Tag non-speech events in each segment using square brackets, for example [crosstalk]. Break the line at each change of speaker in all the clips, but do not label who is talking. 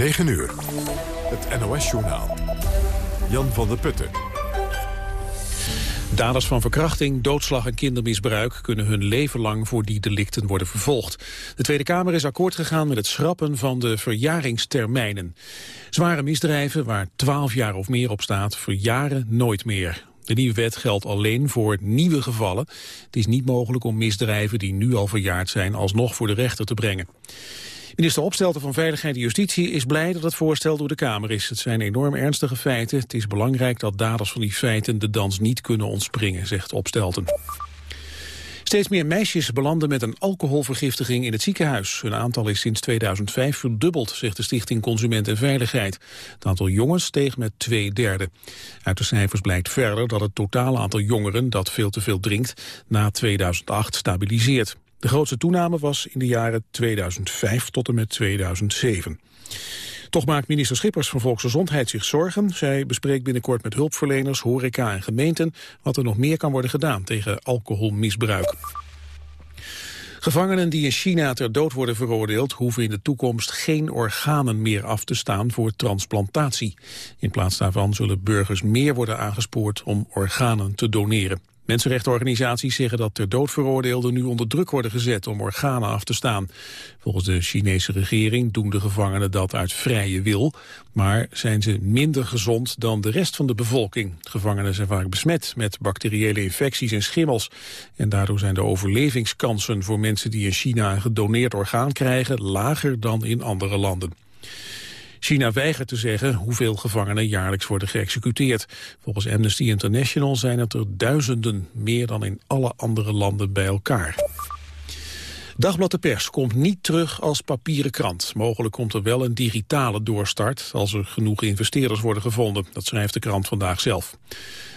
9 uur. Het NOS-journaal. Jan van der Putten.
Daders van verkrachting, doodslag en kindermisbruik kunnen hun leven lang voor die delicten worden vervolgd. De Tweede Kamer is akkoord gegaan met het schrappen van de verjaringstermijnen. Zware misdrijven waar 12 jaar of meer op staat, verjaren nooit meer. De nieuwe wet geldt alleen voor nieuwe gevallen. Het is niet mogelijk om misdrijven die nu al verjaard zijn alsnog voor de rechter te brengen. Minister Opstelten van Veiligheid en Justitie is blij dat het voorstel door de Kamer is. Het zijn enorm ernstige feiten. Het is belangrijk dat daders van die feiten de dans niet kunnen ontspringen, zegt Opstelten. Steeds meer meisjes belanden met een alcoholvergiftiging in het ziekenhuis. Hun aantal is sinds 2005 verdubbeld, zegt de Stichting Consument en Veiligheid. Het aantal jongens steeg met twee derde. Uit de cijfers blijkt verder dat het totale aantal jongeren dat veel te veel drinkt na 2008 stabiliseert. De grootste toename was in de jaren 2005 tot en met 2007. Toch maakt minister Schippers van Volksgezondheid zich zorgen. Zij bespreekt binnenkort met hulpverleners, horeca en gemeenten... wat er nog meer kan worden gedaan tegen alcoholmisbruik. Gevangenen die in China ter dood worden veroordeeld... hoeven in de toekomst geen organen meer af te staan voor transplantatie. In plaats daarvan zullen burgers meer worden aangespoord om organen te doneren. Mensenrechtenorganisaties zeggen dat ter dood veroordeelden nu onder druk worden gezet om organen af te staan. Volgens de Chinese regering doen de gevangenen dat uit vrije wil, maar zijn ze minder gezond dan de rest van de bevolking. Gevangenen zijn vaak besmet met bacteriële infecties en schimmels. En daardoor zijn de overlevingskansen voor mensen die in China een gedoneerd orgaan krijgen lager dan in andere landen. China weigert te zeggen hoeveel gevangenen jaarlijks worden geëxecuteerd. Volgens Amnesty International zijn het er duizenden, meer dan in alle andere landen bij elkaar. Dagblad de Pers komt niet terug als papieren krant. Mogelijk komt er wel een digitale doorstart als er genoeg investeerders worden gevonden. Dat schrijft de krant vandaag zelf.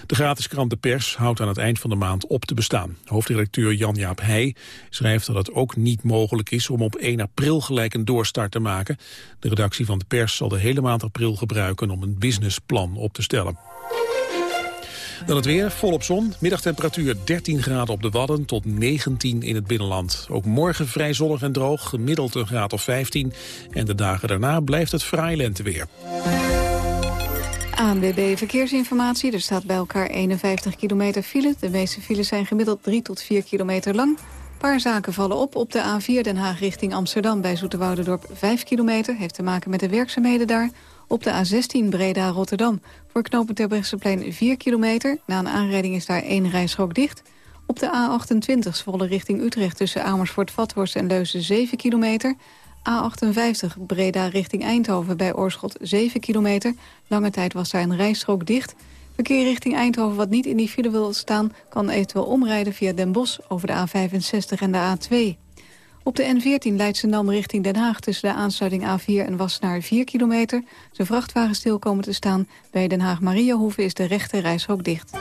De gratis krant De Pers houdt aan het eind van de maand op te bestaan. Hoofdredacteur Jan-Jaap Heij schrijft dat het ook niet mogelijk is om op 1 april gelijk een doorstart te maken. De redactie van De Pers zal de hele maand april gebruiken om een businessplan op te stellen. Dan het weer, volop zon. Middagtemperatuur 13 graden op de Wadden tot 19 in het binnenland. Ook morgen vrij zonnig en droog, gemiddeld een graad of 15. En de dagen daarna blijft het fraai lenteweer.
ANWB Verkeersinformatie. Er staat bij elkaar 51 kilometer file. De meeste files zijn gemiddeld 3 tot 4 kilometer lang. Een paar zaken vallen op. Op de A4 Den Haag richting Amsterdam bij Zoeterwoudendorp 5 kilometer. Heeft te maken met de werkzaamheden daar. Op de A16 Breda-Rotterdam voor knooppunt Terbrechtseplein 4 kilometer. Na een aanrijding is daar één rijstrook dicht. Op de A28 Zwolle richting Utrecht tussen Amersfoort-Vathorst en Leuzen 7 kilometer. A58 Breda richting Eindhoven bij Oorschot 7 kilometer. Lange tijd was daar een rijstrook dicht. Verkeer richting Eindhoven wat niet in die file wil staan... kan eventueel omrijden via Den Bosch over de A65 en de A2. Op de N14 Leidschendam richting Den Haag tussen de aansluiting A4 en Wassenaar 4 kilometer. De vrachtwagen stil komen te staan. Bij Den Haag-Mariahoeve is de rechte reishok dicht.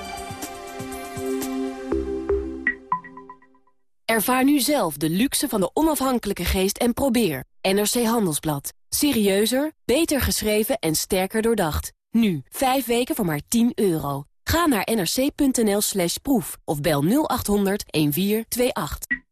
Ervaar nu zelf de luxe van de onafhankelijke geest en probeer. NRC Handelsblad. Serieuzer, beter geschreven en sterker doordacht. Nu, 5 weken voor maar 10 euro. Ga naar nrc.nl slash proef of bel 0800 1428.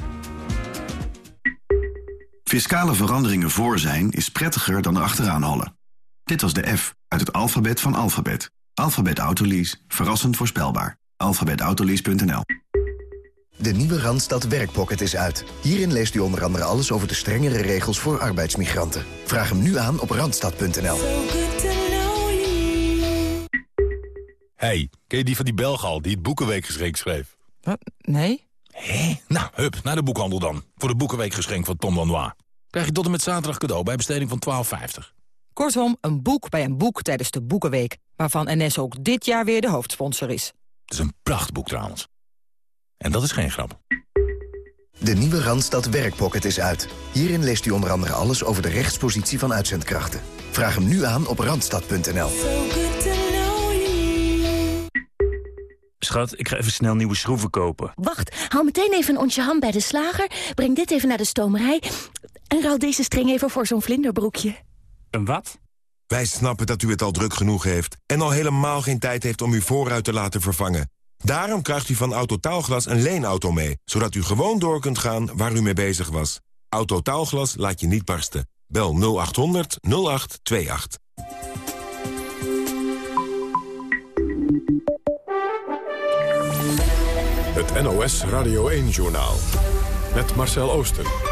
Fiscale veranderingen voor zijn is prettiger dan erachteraan hollen. Dit was de F uit het alfabet van alfabet. Alfabet Autolease. Verrassend voorspelbaar. Alfabetautolease.nl
De nieuwe Randstad Werkpocket is uit. Hierin leest u onder andere alles over de strengere regels voor arbeidsmigranten. Vraag hem nu aan op randstad.nl.
Hey, ken je die van die Belgal die het Boekenweekgeschenk schreef?
Wat? Nee?
Hé? Nou, hup, naar de boekhandel dan. Voor de Boekenweekgeschenk van Tom Lanois. Krijg je tot en met zaterdag cadeau bij besteding van 12,50.
Kortom, een boek bij een boek tijdens de Boekenweek... waarvan NS ook dit jaar weer de hoofdsponsor is.
Het is een prachtboek trouwens. En dat is geen grap.
De nieuwe Randstad Werkpocket is uit. Hierin leest u onder andere alles over de rechtspositie van uitzendkrachten. Vraag hem nu aan op randstad.nl.
Schat, ik ga even snel nieuwe schroeven kopen.
Wacht, haal meteen even een onsje ham bij de slager. Breng dit even naar de stomerij. En ruil deze string even voor zo'n vlinderbroekje.
Een wat?
Wij snappen dat u het al druk genoeg heeft... en al helemaal geen tijd heeft om uw voorruit te laten vervangen. Daarom krijgt u van Autotaalglas een leenauto mee... zodat u gewoon door kunt gaan waar u mee bezig was. Autotaalglas laat je niet barsten. Bel 0800 0828.
Het NOS Radio 1-journaal. Met Marcel Oosten.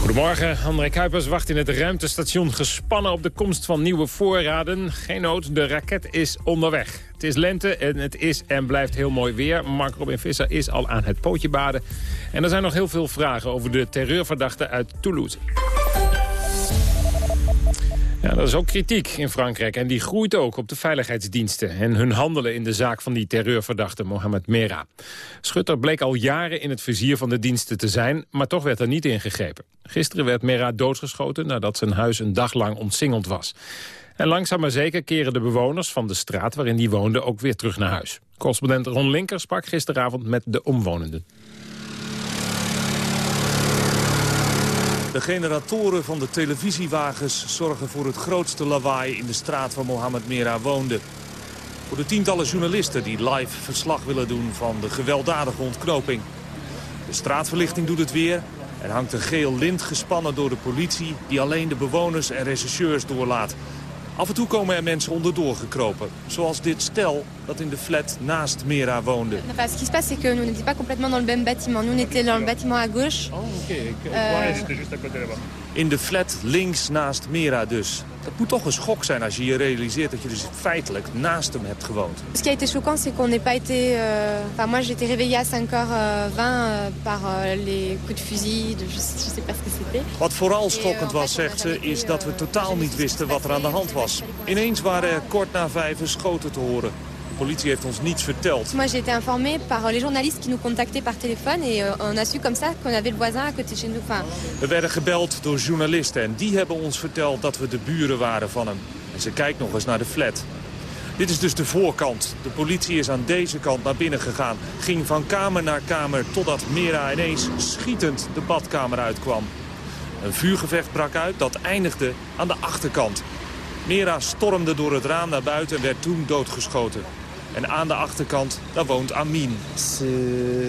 Goedemorgen, André Kuipers wacht in het ruimtestation gespannen op de komst van nieuwe voorraden. Geen nood, de raket is onderweg. Het is lente en het is en blijft heel mooi weer. Mark Robin Visser is al aan het pootje baden. En er zijn nog heel veel vragen over de terreurverdachte uit Toulouse. Ja, dat is ook kritiek in Frankrijk en die groeit ook op de veiligheidsdiensten... en hun handelen in de zaak van die terreurverdachte Mohamed Merah. Schutter bleek al jaren in het vizier van de diensten te zijn... maar toch werd er niet ingegrepen. Gisteren werd Merah doodgeschoten nadat zijn huis een dag lang omsingeld was. En langzaam maar zeker keren de bewoners van de straat waarin die woonde ook weer terug naar huis. Correspondent Ron Linker sprak gisteravond met de omwonenden.
De generatoren van de televisiewagens zorgen voor het grootste lawaai in de straat waar Mohammed Merah woonde. Voor de tientallen journalisten die live verslag willen doen van de gewelddadige ontknoping. De straatverlichting doet het weer. Er hangt een geel lint gespannen door de politie die alleen de bewoners en rechercheurs doorlaat. Af en toe komen er mensen onderdoor gekropen. Zoals dit stel dat in de flat naast Mera woonde.
Ce qui se passe, c'est que nous n'étions pas complètement dans le même bâtiment. Nous, on était dans le bâtiment à gauche.
Oh, oké.
Euh,
côté là-bas. In de flat links naast Mera dus. Dat moet toch een schok zijn als je je realiseert dat je dus feitelijk naast hem hebt gewoond.
Ce qui a été choquant, c'est qu'on n'est pas été... euh, Enfin, moi, été réveillée à 5h20 euh, par euh, les coups de fusil. De, je, sais pas ce que c'était.
Wat vooral schokkend was, zegt ze, is dat we totaal niet wisten wat er aan de hand was. Ineens waren er kort na vijf schoten te horen. Politie heeft ons niets verteld.
Moi, j'ai été informée par les journalistes qui nous contactaient par téléphone. Et euh, on a su comme ça qu'on avait le voisin à côté de chez nous. Enfin,
We werden gebeld door journalisten en die hebben ons verteld dat we de buren waren van hem. En ze kijkt nog eens naar de flat. Dit is dus de voorkant. De politie is aan deze kant naar binnen gegaan. Ging van kamer naar kamer totdat Mera ineens schietend de badkamer uitkwam. Een vuurgevecht brak uit dat eindigde aan de achterkant. Mera stormde door het raam naar buiten en werd toen doodgeschoten. En aan de achterkant, daar woont Amin.
C'est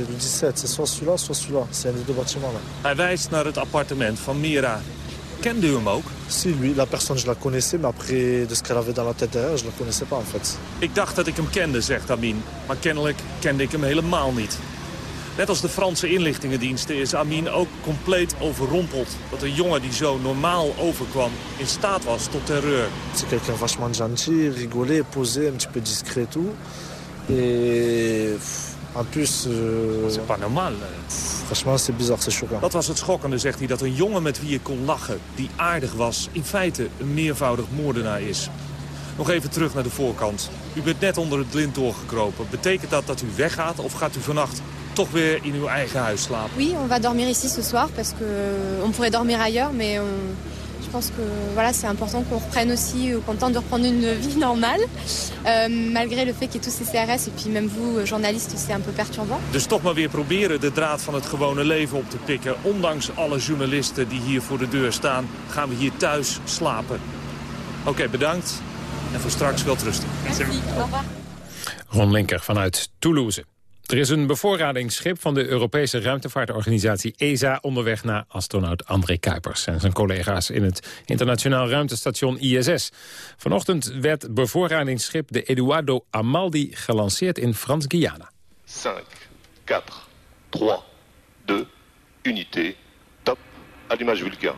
le 17, c'est soit celui-là, soit celui-là. C'est un des deux bâtiments là.
Hij wijst naar het appartement van Mera. Kende u hem ook?
Si, lui, la personne, je la connaissais, mais après, de ce qu'elle avait dans la tête derrière, je la connaissais pas en fait.
Ik dacht dat ik hem kende, zegt Amin. Maar kennelijk kende ik hem helemaal niet. Net als de Franse inlichtingendiensten is Amin ook compleet overrompeld. Dat een jongen die zo normaal overkwam in staat was tot terreur.
C'est quelqu'un vachement gentil, rigolé, posé, un petit peu discret et tout. Et en plus... Euh,
C'est pas normal.
pff, franchement, c'est bizarre, c'est choquant.
Dat was het schokkende, zegt hij, dat een jongen met wie je kon lachen, die aardig was, in feite een meervoudig moordenaar is. Nog even terug naar de voorkant. U bent net onder het lint doorgekropen. Betekent dat dat u weggaat of gaat u vannacht toch weer in uw eigen huis slapen?
oui, on va dormir ici ce soir parce que euh, on pourrait dormir ailleurs, mais on- je pense que voilà, c'est important qu'on reprenne aussi, euh, qu'on tente de reprendre une [laughs] vie normale, Euh, malgré le fait qu'il y ait tous ces CRS et puis même vous, euh, journalistes, c'est un peu perturbant.
Dus toch maar weer proberen de draad van het gewone leven op te pikken. Ondanks alle journalisten die hier voor de deur staan, gaan we hier thuis slapen. Oké, bedankt. En voor straks wel rusten.
Ron Linker vanuit Toulouse. Er is een bevoorradingsschip van de Europese ruimtevaartorganisatie ESA onderweg naar astronaut André Kuipers en zijn collega's in het internationaal ruimtestation ISS. Vanochtend werd bevoorradingsschip de Eduardo Amaldi gelanceerd in Frans-Guyana.
5, 4, 3, 2, unité, top, allumage Vulcain.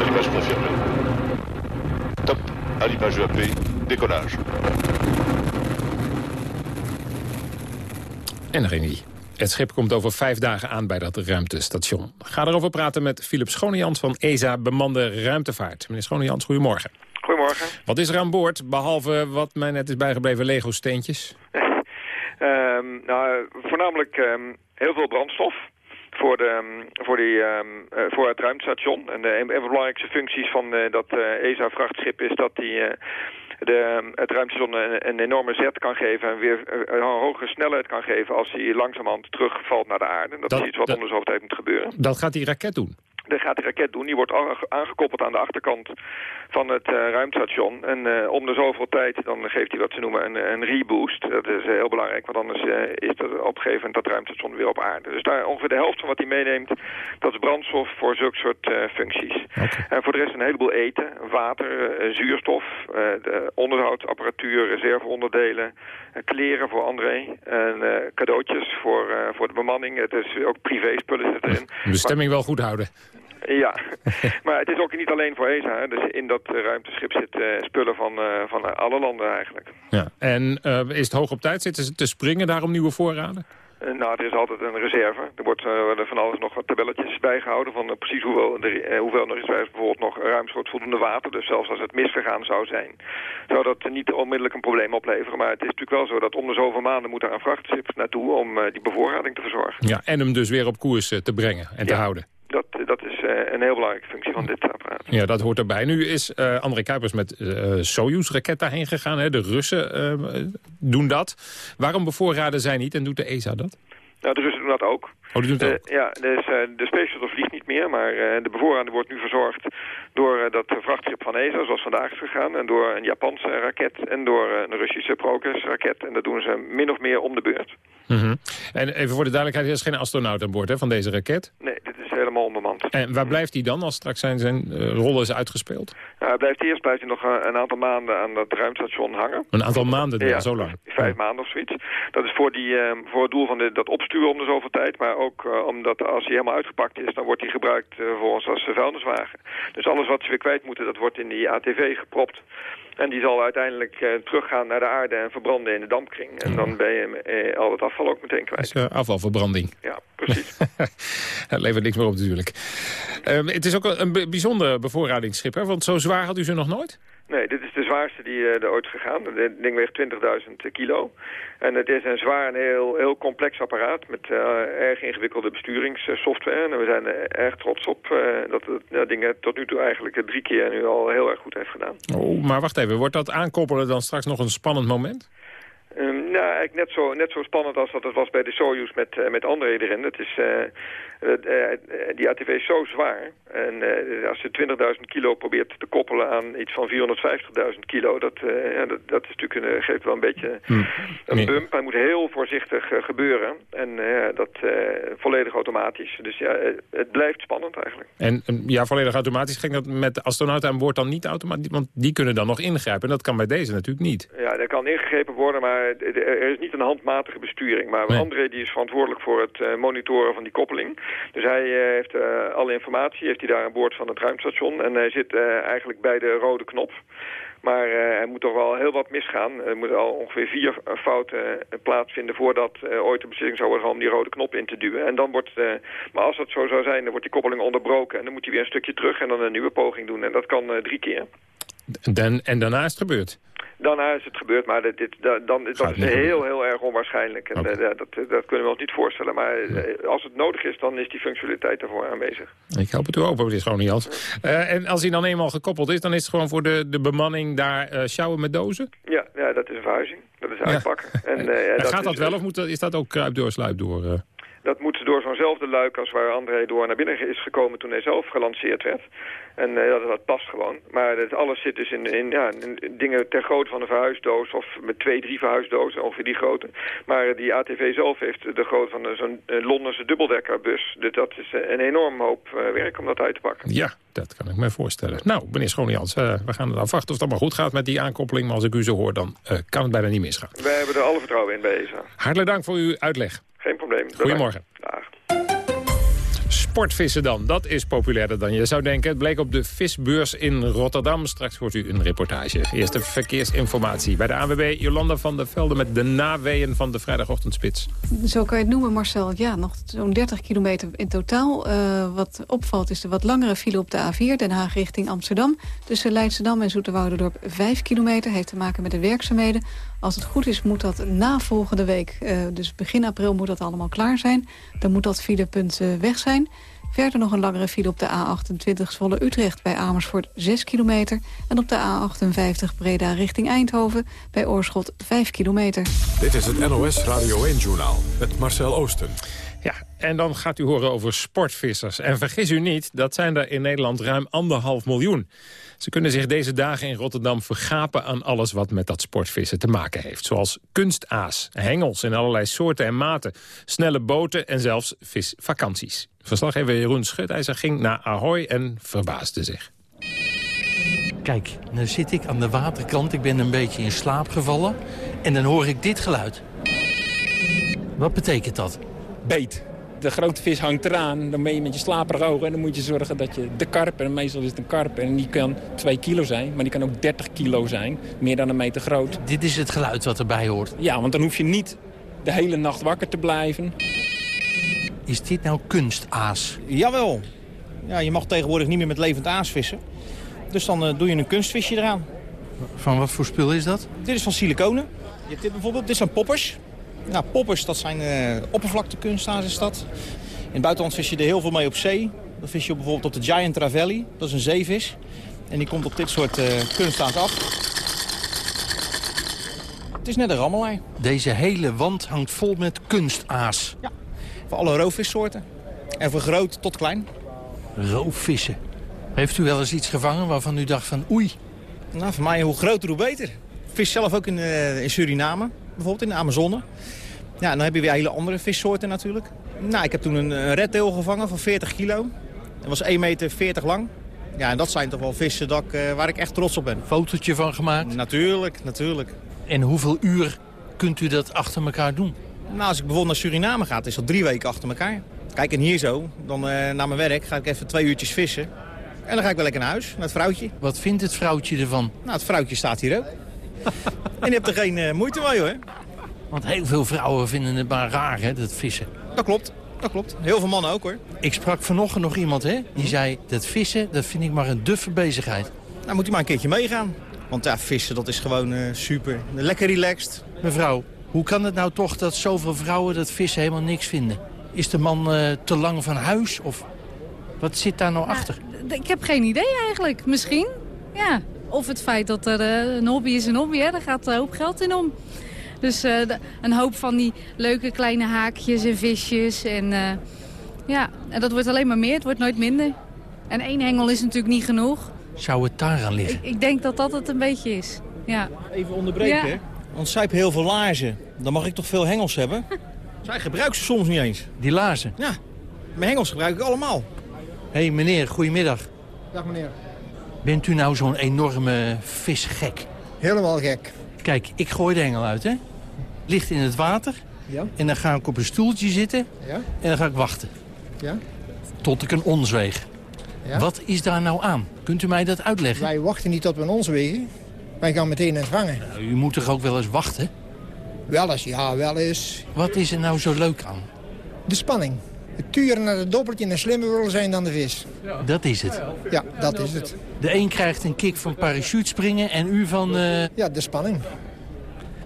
Allumage confirmé. Top, allumage UAP, décollage.
En hij. Het schip komt over vijf dagen aan bij dat ruimtestation. Ga erover praten met Philip Schonejans van ESA Bemande Ruimtevaart. Meneer Schonejans, goedemorgen.
Goedemorgen.
Wat is er aan boord, behalve wat mij net is bijgebleven Lego-steentjes? [laughs]
Ehm, nou, voornamelijk ehm, heel veel brandstof. voor, de, ehm, voor, die, um, voor het ruimtestation. En de een, van de belangrijkste functies van dat ESA-vrachtschip is dat die de, het ruimtestation een, een, enorme zet kan geven... en weer een hogere snelheid kan geven als hij langzamerhand terugvalt naar de aarde. Dat, is iets wat dat, onder zoveel tijd moet gebeuren.
Dat gaat die raket doen?
Dat gaat de raket doen. Die wordt aangekoppeld aan de achterkant van het uh, ruimtestation. En uh, om de zoveel tijd dan geeft hij wat ze noemen een, een reboost. Dat is heel belangrijk, want anders uh, is dat op een gegeven moment dat ruimtestation weer op aarde. Dus daar ongeveer de helft van wat hij meeneemt, dat is brandstof voor zulke soort functies. En voor de rest een heleboel eten, water, zuurstof, de onderhoudsapparatuur, reserveonderdelen, kleren voor André en cadeautjes voor, voor de bemanning. Het is ook privé-spullen zitten erin.
De bestemming wel goed houden. [laughs]
Ja, maar het is ook niet alleen voor ESA. Hè. Dus in dat ruimteschip zitten spullen van, uh, van alle landen eigenlijk.
Ja. En uh, is het hoog op tijd? Zitten ze te springen daarom nieuwe voorraden?
Uh, nou, het is altijd een reserve. Er wordt er van alles nog wat tabelletjes bijgehouden van precies hoeveel, er, hoeveel er is. Bijvoorbeeld nog ruimschoots voldoende water. Dus zelfs als het misvergaan zou zijn, zou dat niet onmiddellijk een probleem opleveren. Maar het is natuurlijk wel zo dat om de zoveel maanden moet daar een vrachtschip naartoe om die bevoorrading te verzorgen.
Ja, en hem dus weer op koers te brengen en te houden
dat, is uh, een heel belangrijke functie van dit apparaat.
Ja, dat hoort erbij. Nu is uh, André Kuipers met uh, Soyuz-raket daarheen gegaan. Hè? De Russen doen dat. Waarom bevoorraden zij niet en doet de ESA dat?
Nou, de Russen doen dat ook.
Oh, die ook?
ja, dus, de Space Shuttle vliegt niet meer, maar de bevoorrading wordt nu verzorgd door dat vrachtschip van ESA, zoals vandaag is gegaan, en door een Japanse raket en door een Russische Progress-raket. En dat doen ze min of meer om de beurt.
Mm En even voor de duidelijkheid, er is geen astronaut aan boord hè, van deze raket?
Nee, dit is helemaal
En waar blijft hij dan als straks zijn, zijn uh, rol is uitgespeeld?
Nou, hij blijft eerst blijft hij nog uh, een aantal maanden aan dat ruimtestation hangen.
Een aantal maanden,
ja,
zo lang?
Vijf maanden of zoiets. Dat is voor, die, uh, voor het doel van de, dat opsturen om de zoveel tijd. Maar ook omdat als hij helemaal uitgepakt is, dan wordt hij gebruikt voor ons als vuilniswagen. Dus alles wat ze weer kwijt moeten, dat wordt in die ATV gepropt. En die zal uiteindelijk uh, teruggaan naar de aarde en verbranden in de dampkring. En dan ben je uh, al het afval ook meteen kwijt.
Dus, uh, afvalverbranding.
Ja, precies. [laughs]
Het levert niks meer op natuurlijk. Ehm, het is ook een bijzonder bevoorradingsschip, hè? want zo zwaar had u ze nog nooit?
Nee, dit is de zwaarste die er ooit gegaan. Het ding weegt 20.000 kilo. En het is een zwaar en heel, heel complex apparaat met erg ingewikkelde besturingssoftware. En we zijn er erg trots op dat het nou, dingen tot nu toe eigenlijk drie keer nu al heel erg goed heeft gedaan.
Oh, maar wacht even, wordt dat aankoppelen dan straks nog een spannend moment?
Um, nou, eigenlijk net zo, net zo spannend als dat het was bij de Soyuz met, uh, met André erin. Het is, uh, uh, die ATV is zo zwaar. En als je 20.000 kilo probeert te koppelen aan iets van 450.000 kilo... Dat, ja, dat, dat is natuurlijk een, geeft wel een beetje hm. een bump. Hij moet heel voorzichtig gebeuren. En dat volledig automatisch. Dus ja, het blijft spannend eigenlijk.
En ja, volledig automatisch ging dat met de astronauten aan boord dan niet automatisch? Want die kunnen dan nog ingrijpen. En dat kan bij deze natuurlijk niet.
Ja, er kan ingegrepen worden, maar er is niet een handmatige besturing. Maar nee. André die is verantwoordelijk voor het uh, monitoren van die koppeling. Dus hij uh, heeft alle informatie, heeft hij daar aan boord van het ruimtestation. En hij zit eigenlijk bij de rode knop. Maar er moet toch wel heel wat misgaan. Er moeten al ongeveer vier fouten plaatsvinden voordat ooit de beslissing zou worden om die rode knop in te duwen. En dan wordt, maar als dat zo zou zijn, dan wordt die koppeling onderbroken. En dan moet hij weer een stukje terug en dan een nieuwe poging doen. En dat kan drie keer.
Dan, en daarna is het gebeurd?
Daarna is het gebeurd, maar dit, dit, dan, dat is heel, heel erg onwaarschijnlijk. En okay. uh, dat, dat kunnen we ons niet voorstellen. Maar uh, als het nodig is, dan is die functionaliteit daarvoor aanwezig.
Ik hoop het u ook, dit is gewoon niet als. Uh, en als hij dan eenmaal gekoppeld is, dan is het gewoon voor de, de bemanning daar sjouwen met dozen?
Ja, ja, dat is een verhuizing. Dat is uitpakken. [laughs] Ja. En,
dat gaat dat is, wel of moet is dat ook kruip door, sluip door?
Dat moet door zo'nzelfde luik als waar André door naar binnen is gekomen toen hij zelf gelanceerd werd. En uh, dat, dat past gewoon. Maar het, alles zit dus in, in, ja, in dingen ter grootte van een verhuisdoos of met twee, drie verhuisdozen, ongeveer die grootte. Maar die ATV zelf heeft de grootte van zo'n Londense dubbeldekkerbus. Dus dat is een enorm hoop uh, werk om dat uit te pakken.
Ja, dat kan ik me voorstellen. Nou, meneer Schonians, uh, we gaan afwachten of het allemaal goed gaat met die aankoppeling. Maar als ik u zo hoor, dan kan het bijna niet misgaan.
Wij hebben er alle vertrouwen in bij ESA.
Hartelijk dank voor uw uitleg.
Geen probleem.
Goedemorgen.
Dag.
Sportvissen dan, dat is populairder dan je zou denken. Het bleek op de visbeurs in Rotterdam. Straks hoort u een reportage. Eerste verkeersinformatie bij de ANWB. Jolanda van der Velde met de naweeën van de vrijdagochtendspits.
Zo kan je het noemen, Marcel. Ja, nog zo'n 30 kilometer in totaal. Uh, wat opvalt is de wat langere file op de A4, Den Haag richting Amsterdam. Tussen Leidschendam en Zoeterwouderdorp 5 kilometer. Heeft te maken met de werkzaamheden. Als het goed is moet dat na volgende week, uh, dus begin april moet dat allemaal klaar zijn. Dan moet dat filepunt uh, weg zijn. Verder nog een langere file op de A28 Zwolle-Utrecht bij Amersfoort 6 kilometer. En op de A58 Breda richting Eindhoven bij Oorschot 5 kilometer.
Dit is het NOS Radio 1-journaal met Marcel Oosten.
Ja, en dan gaat u horen over sportvissers. En vergis u niet, dat zijn er in Nederland ruim anderhalf miljoen. Ze kunnen zich deze dagen in Rotterdam vergapen aan alles wat met dat sportvissen te maken heeft. Zoals kunstaas, hengels in allerlei soorten en maten, snelle boten en zelfs visvakanties. Verslaggever Jeroen Schutijzer ging naar Ahoy en verbaasde zich.
Kijk, nu zit ik aan de waterkant. Ik ben een beetje in slaap gevallen. En dan hoor ik dit geluid. Wat betekent dat?
Beet. De grote vis hangt eraan, dan ben je met je slaperige ogen... en dan moet je zorgen dat je de karp, en meestal is het een karp... en die kan 2 kilo zijn, maar die kan ook 30 kilo zijn. Meer dan een meter groot.
Dit is het geluid wat erbij hoort?
Ja, want dan hoef je niet de hele nacht wakker te blijven.
Is dit nou kunstaas?
Jawel. Ja, je mag tegenwoordig niet meer met levend aas vissen. Dus dan uh, doe je een kunstvisje eraan.
Van wat voor spul is dat?
Dit is van siliconen. Je hebt dit bijvoorbeeld, dit zijn poppers. Nou, poppers, dat zijn uh, oppervlaktekunstaas is dat. In het buitenland vis je er heel veel mee op zee. Dan vis je bijvoorbeeld op de Giant Travelli. Dat is een zeevis. En die komt op dit soort uh, kunstaas af. Het is net een rammelij.
Deze hele wand hangt vol met kunstaas.
Ja, voor alle roofvissoorten. En van groot tot klein.
Roofvissen. Heeft u wel eens iets gevangen waarvan u dacht van oei?
Nou, voor mij hoe groter hoe beter. Ik vis zelf ook in, uh, in Suriname bijvoorbeeld in de Amazone. Ja, dan heb je weer hele andere vissoorten natuurlijk. Nou, ik heb toen een, een reddeel gevangen van 40 kilo. Dat was 1,40 meter lang. Ja, en dat zijn toch wel vissen dat, uh, waar ik echt trots op ben.
Fotootje van gemaakt?
Natuurlijk, natuurlijk.
En hoeveel uur kunt u dat achter elkaar doen?
Nou, als ik bijvoorbeeld naar Suriname ga, is dat drie weken achter elkaar. Kijk, en hier zo, dan uh, naar mijn werk, ga ik even twee uurtjes vissen. En dan ga ik wel lekker naar huis, naar het vrouwtje.
Wat vindt het vrouwtje ervan?
Nou, het vrouwtje staat hier ook. En je hebt er geen uh, moeite mee, hoor.
Want heel veel vrouwen vinden het maar raar, hè, dat vissen.
Dat klopt, dat klopt. Heel veel mannen ook, hoor.
Ik sprak vanochtend nog iemand, hè. Die zei, dat vissen, dat vind ik maar een duffe bezigheid.
Nou, moet u maar een keertje meegaan. Want ja, vissen, dat is gewoon uh, super. Lekker relaxed.
Mevrouw, hoe kan het nou toch dat zoveel vrouwen dat vissen helemaal niks vinden? Is de man uh, te lang van huis? Of wat zit daar nou, nou achter?
Ik heb geen idee eigenlijk. Misschien. Ja. Of het feit dat er uh, een hobby is een hobby. Hè. Daar gaat een hoop geld in om. Dus uh, de, een hoop van die leuke kleine haakjes en visjes. En, uh, ja, en dat wordt alleen maar meer. Het wordt nooit minder. En één hengel is natuurlijk niet genoeg.
Zou het daar aan liggen?
Ik, ik denk dat dat het een beetje is. Ja.
Even onderbreken, ja. Want zij heeft heel veel laarzen. Dan mag ik toch veel hengels hebben? [laughs] zij gebruikt ze soms niet eens.
Die laarzen?
Ja. Mijn hengels gebruik ik allemaal.
Hé hey, meneer, goedemiddag.
Dag meneer.
Bent u nou zo'n enorme visgek?
Helemaal gek.
Kijk, ik gooi de hengel uit, hè? Ligt in het water.
Ja.
En dan ga ik op een stoeltje zitten.
Ja.
En dan ga ik wachten.
Ja.
Tot ik een ons weeg.
Ja.
Wat is daar nou aan? Kunt u mij dat uitleggen?
Wij wachten niet tot we een ons wegen. Wij gaan meteen ontvangen.
Nou, u moet toch ook wel eens wachten?
Wel eens, ja, wel eens.
Wat is er nou zo leuk aan?
De spanning. Het turen naar het doppeltje en slimmer willen zijn dan de vis.
Dat is het?
Ja, dat is het.
De een krijgt een kick van parachutespringen en u van... Uh...
Ja, de spanning.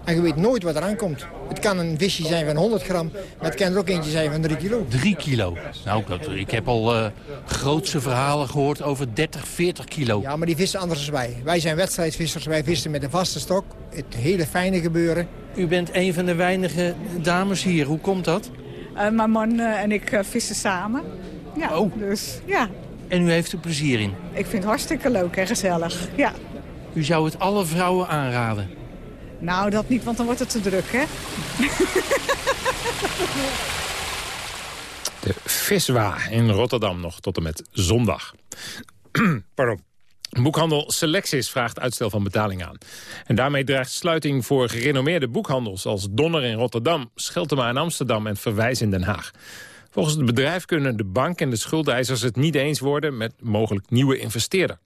En je weet nooit wat eraan komt. Het kan een visje zijn van 100 gram, maar het kan er ook eentje zijn van 3 kilo.
3 kilo? Nou, dat, ik heb al uh, grootse verhalen gehoord over 30, 40 kilo.
Ja, maar die vissen anders dan wij. Wij zijn wedstrijdvissers, wij vissen met een vaste stok. Het hele fijne gebeuren.
U bent een van de weinige dames hier. Hoe komt dat?
Uh, mijn man uh, en ik uh, vissen samen. Ja,
oh.
dus ja.
En u heeft er plezier in?
Ik vind het hartstikke leuk en gezellig, ja.
U zou het alle vrouwen aanraden?
Nou, dat niet, want dan wordt het te druk, hè?
De Viswa in Rotterdam nog tot en met zondag. [clears throat] Pardon. Boekhandel Selectis vraagt uitstel van betaling aan. En daarmee dreigt sluiting voor gerenommeerde boekhandels... als Donner in Rotterdam, Scheltema in Amsterdam en Verwijs in Den Haag. Volgens het bedrijf kunnen de bank en de schuldeisers het niet eens worden... met mogelijk nieuwe investeerder.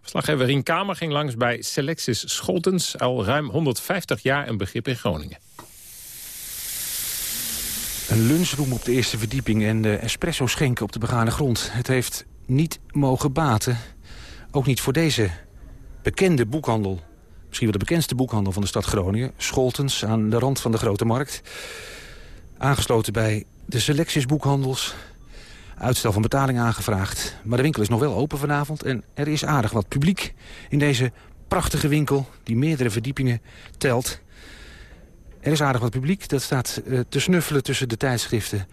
Verslaggever Rien Kamer ging langs bij Selectis Scholtens... al ruim 150 jaar een begrip in Groningen.
Een lunchroom op de eerste verdieping en de espresso schenken op de begane grond. Het heeft niet mogen baten... Ook niet voor deze bekende boekhandel. Misschien wel de bekendste boekhandel van de stad Groningen. Scholtens aan de rand van de Grote Markt. Aangesloten bij de Selecties boekhandels. Uitstel van betaling aangevraagd. Maar de winkel is nog wel open vanavond. En er is aardig wat publiek in deze prachtige winkel... die meerdere verdiepingen telt. Er is aardig wat publiek. Dat staat uh, te snuffelen tussen de tijdschriften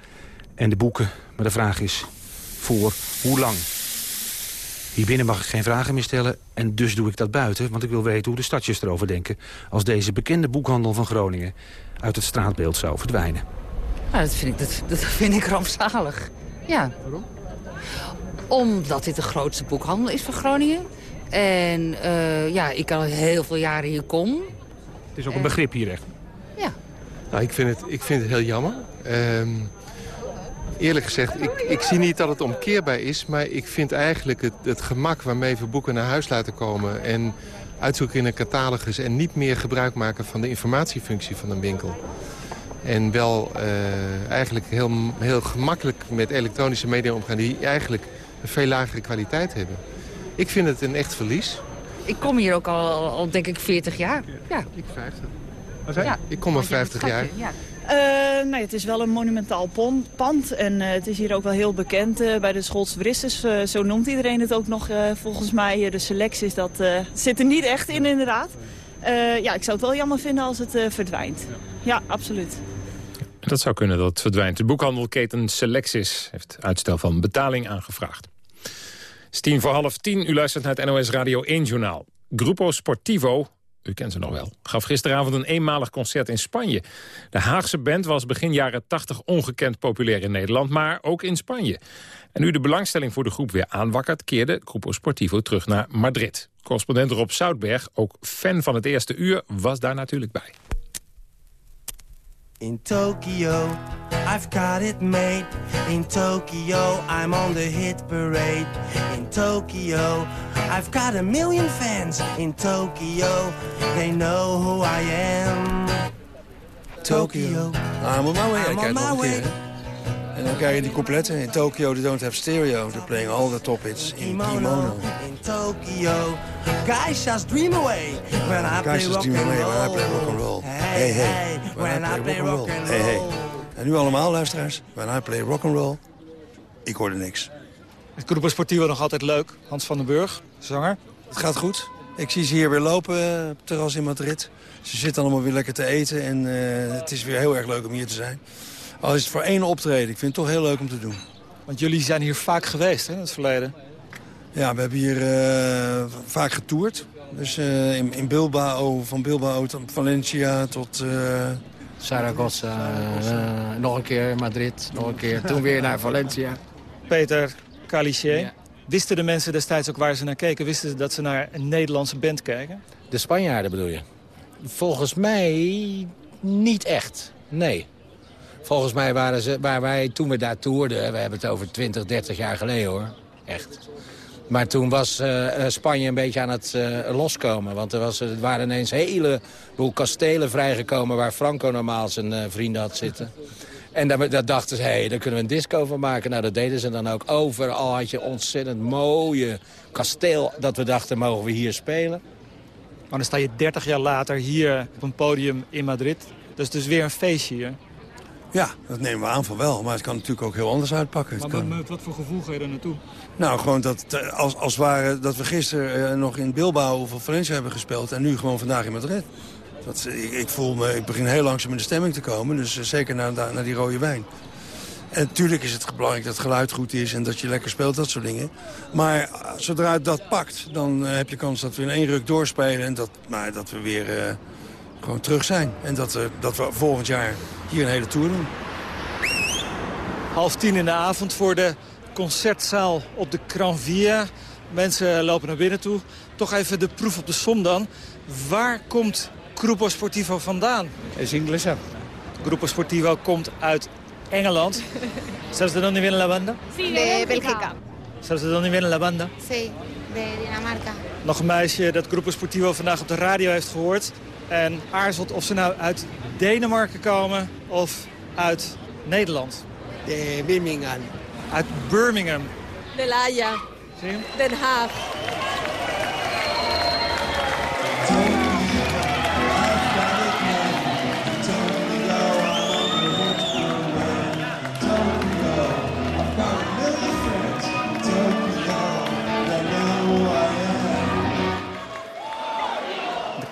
en de boeken. Maar de vraag is voor hoe lang? Hier binnen mag ik geen vragen meer stellen en dus doe ik dat buiten... want ik wil weten hoe de stadjes erover denken... als deze bekende boekhandel van Groningen uit het straatbeeld zou verdwijnen.
Nou, dat, vind ik, dat, dat vind ik rampzalig. Ja.
Waarom?
Omdat dit de grootste boekhandel is van Groningen. En uh, ja, ik al heel veel jaren hier kom.
Het is ook een begrip hier echt.
Ja.
Nou, ik vind het, ik vind het heel jammer. Um, eerlijk gezegd, ik, ik zie niet dat het omkeerbaar is... maar ik vind eigenlijk het, het gemak waarmee we boeken naar huis laten komen... en uitzoeken in een catalogus en niet meer gebruik maken van de informatiefunctie van een winkel. En wel uh, eigenlijk heel, heel gemakkelijk met elektronische media omgaan... die eigenlijk een veel lagere kwaliteit hebben. Ik vind het een echt verlies.
Ik kom hier ook al, al denk ik 40 jaar. Ja.
Ik 50. Ja. Ik kom al 50 jaar. Ja.
Uh, nee, het is wel een monumentaal pand en uh, het is hier ook wel heel bekend uh, bij de Scholz Bristes. zo noemt iedereen het ook nog volgens mij. De selecties, dat zit er niet echt in inderdaad. ja, ik zou het wel jammer vinden als het verdwijnt. Ja, absoluut.
Dat zou kunnen dat het verdwijnt. De boekhandelketen Selectis heeft uitstel van betaling aangevraagd. Het is tien voor half tien. U luistert naar het NOS Radio 1-journaal. Gruppo Sportivo u kent ze nog wel, gaf gisteravond een eenmalig concert in Spanje. De Haagse band was begin jaren 80 ongekend populair in Nederland, maar ook in Spanje. En nu de belangstelling voor de groep weer aanwakkert... keerde Grupo Sportivo terug naar Madrid. Correspondent Rob Zoutberg, ook fan van het eerste uur, was daar natuurlijk bij.
In Tokyo, I've got it made. In Tokyo, I'm on the hit parade. In Tokyo, I've got a million fans. In Tokyo, they know who I am. Tokyo,
I'm on my way. I'm on my way. En dan krijg je die coupletten. In Tokyo, they don't have stereo. They're playing all the top hits in kimono.
In Tokyo, guys just dream away. When I play rock and roll.
When I play rock and roll. Hey, hey. When I play rock and roll. Hey, hey. En nu allemaal, luisteraars. When I play rock and roll. Ik hoorde niks.
Het Groepo Sportivo nog altijd leuk. Hans van den Burg, zanger.
Het gaat goed. Ik zie ze hier weer lopen op het terras in Madrid. Ze zitten allemaal weer lekker te eten. En uh, het is weer heel erg leuk om hier te zijn. Al is het voor één optreden. Ik vind het toch heel leuk om te doen.
Want jullie zijn hier vaak geweest hè, in het verleden?
Ja, we hebben hier uh, vaak getoerd. Dus uh, in, in, Bilbao, van Bilbao tot Valencia tot... Uh...
Zaragoza, nog een keer Madrid, nog een keer. Toen weer naar Valencia.
Peter Caliché. Ja. Wisten de mensen destijds ook waar ze naar keken? Wisten ze dat ze naar een Nederlandse band kijken?
De Spanjaarden bedoel je? Volgens mij niet echt, nee. Volgens mij waren ze, waar wij toen we daar toerden... we hebben het over 20, 30 jaar geleden hoor, echt. Maar toen was uh, Spanje een beetje aan het uh, loskomen. Want er, was, er waren ineens hele boel kastelen vrijgekomen... waar Franco normaal zijn vrienden had zitten. En daar, dachten ze, hé, hey, daar kunnen we een disco van maken. Nou, dat deden ze dan ook. Overal had je ontzettend mooie kasteel... dat we dachten, mogen we hier spelen.
Maar dan sta je 30 jaar later hier op een podium in Madrid. Dat is dus weer een feestje hier.
Ja, dat nemen we aan van wel. Maar het kan natuurlijk ook heel anders uitpakken.
Maar
kan...
met wat voor gevoel ga je er naartoe?
Nou, gewoon dat, als, als ware dat we gisteren uh, nog in Bilbao of Valencia hebben gespeeld... en nu gewoon vandaag in Madrid. Dat, ik, ik, voel me, ik begin heel langzaam in de stemming te komen. Dus uh, zeker naar, naar die rode wijn. En natuurlijk is het belangrijk dat het geluid goed is en dat je lekker speelt, dat soort dingen. Maar zodra het dat pakt, dan heb je kans dat we in één ruk doorspelen... en dat, maar dat we weer gewoon terug zijn. En dat, dat we volgend jaar hier een hele tour doen.
Half tien in de avond voor de concertzaal op de Cranvia. Mensen lopen naar binnen toe. Toch even de proef op de som dan. Waar komt Grupo Sportivo vandaan?
Is inglesa.
Grupo Sportivo komt uit Engeland. [laughs] ¿Sabes de dónde viene la banda?
Sí, de Bélgica.
¿Sabes de dónde viene la banda?
Sí, de Dinamarca.
Nog een meisje dat Grupo Sportivo vandaag op de radio heeft gehoord. En aarzelt of ze nou uit Denemarken komen of uit Nederland.
De Birmingham.
Uit Birmingham.
De La
Zie
Den Haag.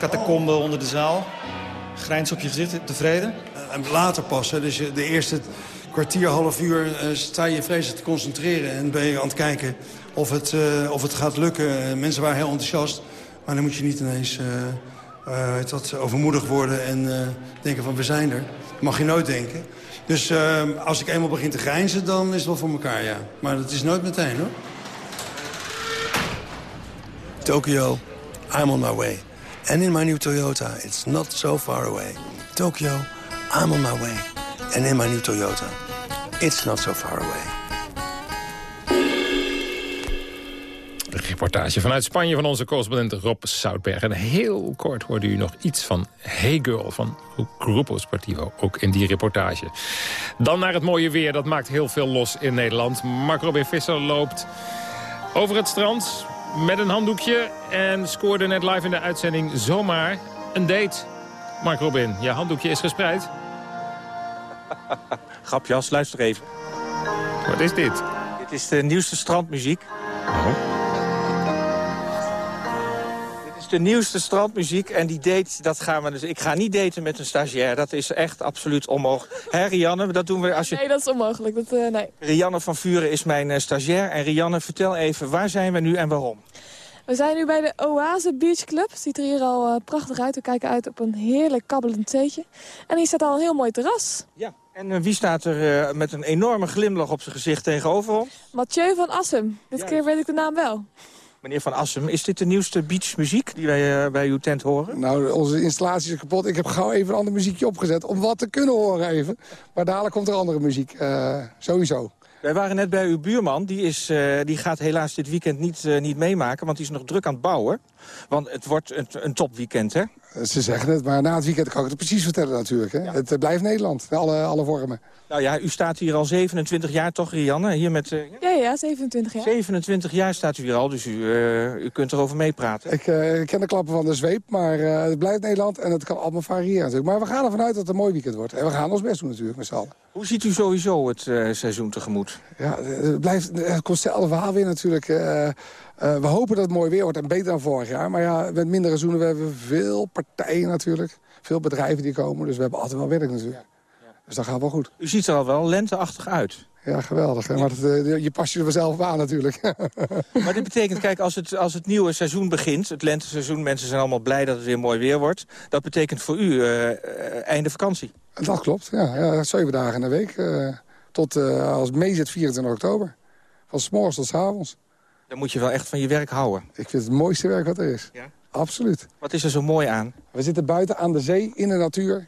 Catacombe onder de zaal. Grijns op je gezicht, tevreden?
En later pas, dus de eerste kwartier, half uur eh, sta je vreselijk te concentreren. En ben je aan het kijken of het, eh, of het gaat lukken. Eh, mensen waren heel enthousiast. Maar dan moet je niet ineens eh eh, dat, overmoedig worden en eh, denken van we zijn er. Dat mag je nooit denken. Dus eh, als ik eenmaal begin te grijnzen, dan is het wel voor elkaar, ja. Maar dat is nooit meteen, hoor. Tokyo, I'm on my way. And in my new Toyota, it's not so far away. Tokyo, I'm on my way. And in my new Toyota, it's not so far away.
Een reportage vanuit Spanje van onze correspondent Rob Soutberg. En heel kort hoorde u nog iets van Hey Girl van Grupo Sportivo. Ook in die reportage. Dan naar het mooie weer. Dat maakt heel veel los in Nederland. Mark Robin Visser loopt over het strand met een handdoekje. En scoorde net live in de uitzending zomaar een date. Mark Robin, je handdoekje is gespreid. [laughs]
Grapjas, luister even.
Wat is dit?
Dit is de nieuwste strandmuziek. Dit is de nieuwste strandmuziek en die date, dat gaan we dus... Ik ga niet daten met een stagiair, dat is echt absoluut onmogelijk. Hè, Rianne, dat doen we als je...
Nee, dat is onmogelijk. Dat, eh, nee.
Rianne van Vuren is mijn eh, stagiair. En Rianne, vertel even, waar zijn we nu en waarom?
We zijn nu bij de Oase Beach Club. Het ziet er hier al eh, prachtig uit. We kijken uit op een heerlijk kabbelend zeetje. En hier staat al een heel mooi terras.
Ja. En wie staat er met een enorme glimlach op zijn gezicht tegenover ons?
Mathieu van Assem. Dit keer weet ik de naam wel.
Meneer Van Assem, is dit de nieuwste beachmuziek die wij eh, bij uw tent horen?
Nou, onze installatie is kapot. Ik heb gauw even een ander muziekje opgezet om wat te kunnen horen even. Maar dadelijk komt er andere muziek, eh, sowieso.
Wij waren net bij uw buurman. Die, is, eh, die gaat helaas dit weekend niet, niet meemaken, want die is nog druk aan het bouwen. Want het wordt een, een topweekend, hè?
Ze zeggen het, maar na het weekend kan ik het precies vertellen natuurlijk. Hè? Het eh, blijft Nederland, alle, alle vormen.
Nou ja, u staat hier al 27 jaar toch, Rianne? Hier met, eh,
Ja, ja, 27 jaar.
27 jaar staat u hier al, dus u, eh, u kunt erover meepraten.
Ik eh, ken de klappen van de zweep, maar eh, het blijft Nederland en het kan allemaal variëren natuurlijk. Maar we gaan ervan uit dat het een mooi weekend wordt. En we gaan ons best doen natuurlijk met z'n allen.
Hoe ziet u sowieso het eh, seizoen tegemoet?
Ja, het, blijft, het komt hetzelfde verhaal weer natuurlijk. Eh, eh, we hopen dat het mooi weer wordt en beter dan vorig jaar. Maar ja, met mindere seizoenen, we hebben veel partijen natuurlijk. Veel bedrijven die komen, dus we hebben altijd wel werk natuurlijk. Dus dat gaat wel goed.
U ziet er al wel lenteachtig uit.
Ja, geweldig. Maar dat, eh, je past je er vanzelf aan natuurlijk. [laughs]
Maar dit betekent, kijk, als het, als het nieuwe seizoen begint... het lenteseizoen, mensen zijn allemaal blij dat het weer mooi weer wordt... dat betekent voor u eh, eh, einde vakantie.
dat klopt, ja. ja. Zeven dagen in de week. tot, eh, als mee zit, 24 oktober. Van s'morgens tot 's avonds.
Dan moet je wel echt van je werk houden.
Ik vind het het mooiste werk wat er is.
Ja?
Absoluut.
Wat is er zo mooi aan?
We zitten buiten aan de zee, in de natuur.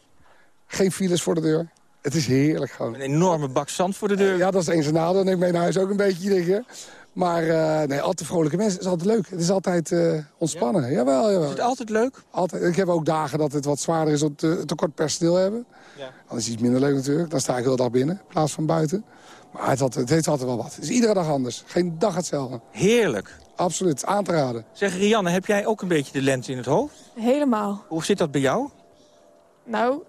Geen files voor de deur. Het is heerlijk gewoon.
Een enorme bak zand voor de deur.
Ja, dat is eens een nadeel. En ik mee naar huis ook een beetje keer. Maar eh, nee, altijd vrolijke mensen. Het is altijd leuk. Het is altijd eh, ontspannen. Jawel, jawel.
Is het altijd leuk?
Altijd. Ik heb ook dagen dat het wat zwaarder is omdat we tekort personeel hebben.
Ja.
Dan is het iets minder leuk natuurlijk. Dan sta ik heel dag binnen in plaats van buiten. Maar het, had- het heeft altijd wel wat. Het is iedere dag anders. Geen dag hetzelfde.
Heerlijk.
Absoluut. Aan te raden.
Zeg, Rianne, heb jij ook een beetje de lente in het hoofd?
Helemaal.
Hoe zit dat bij jou?
Nou,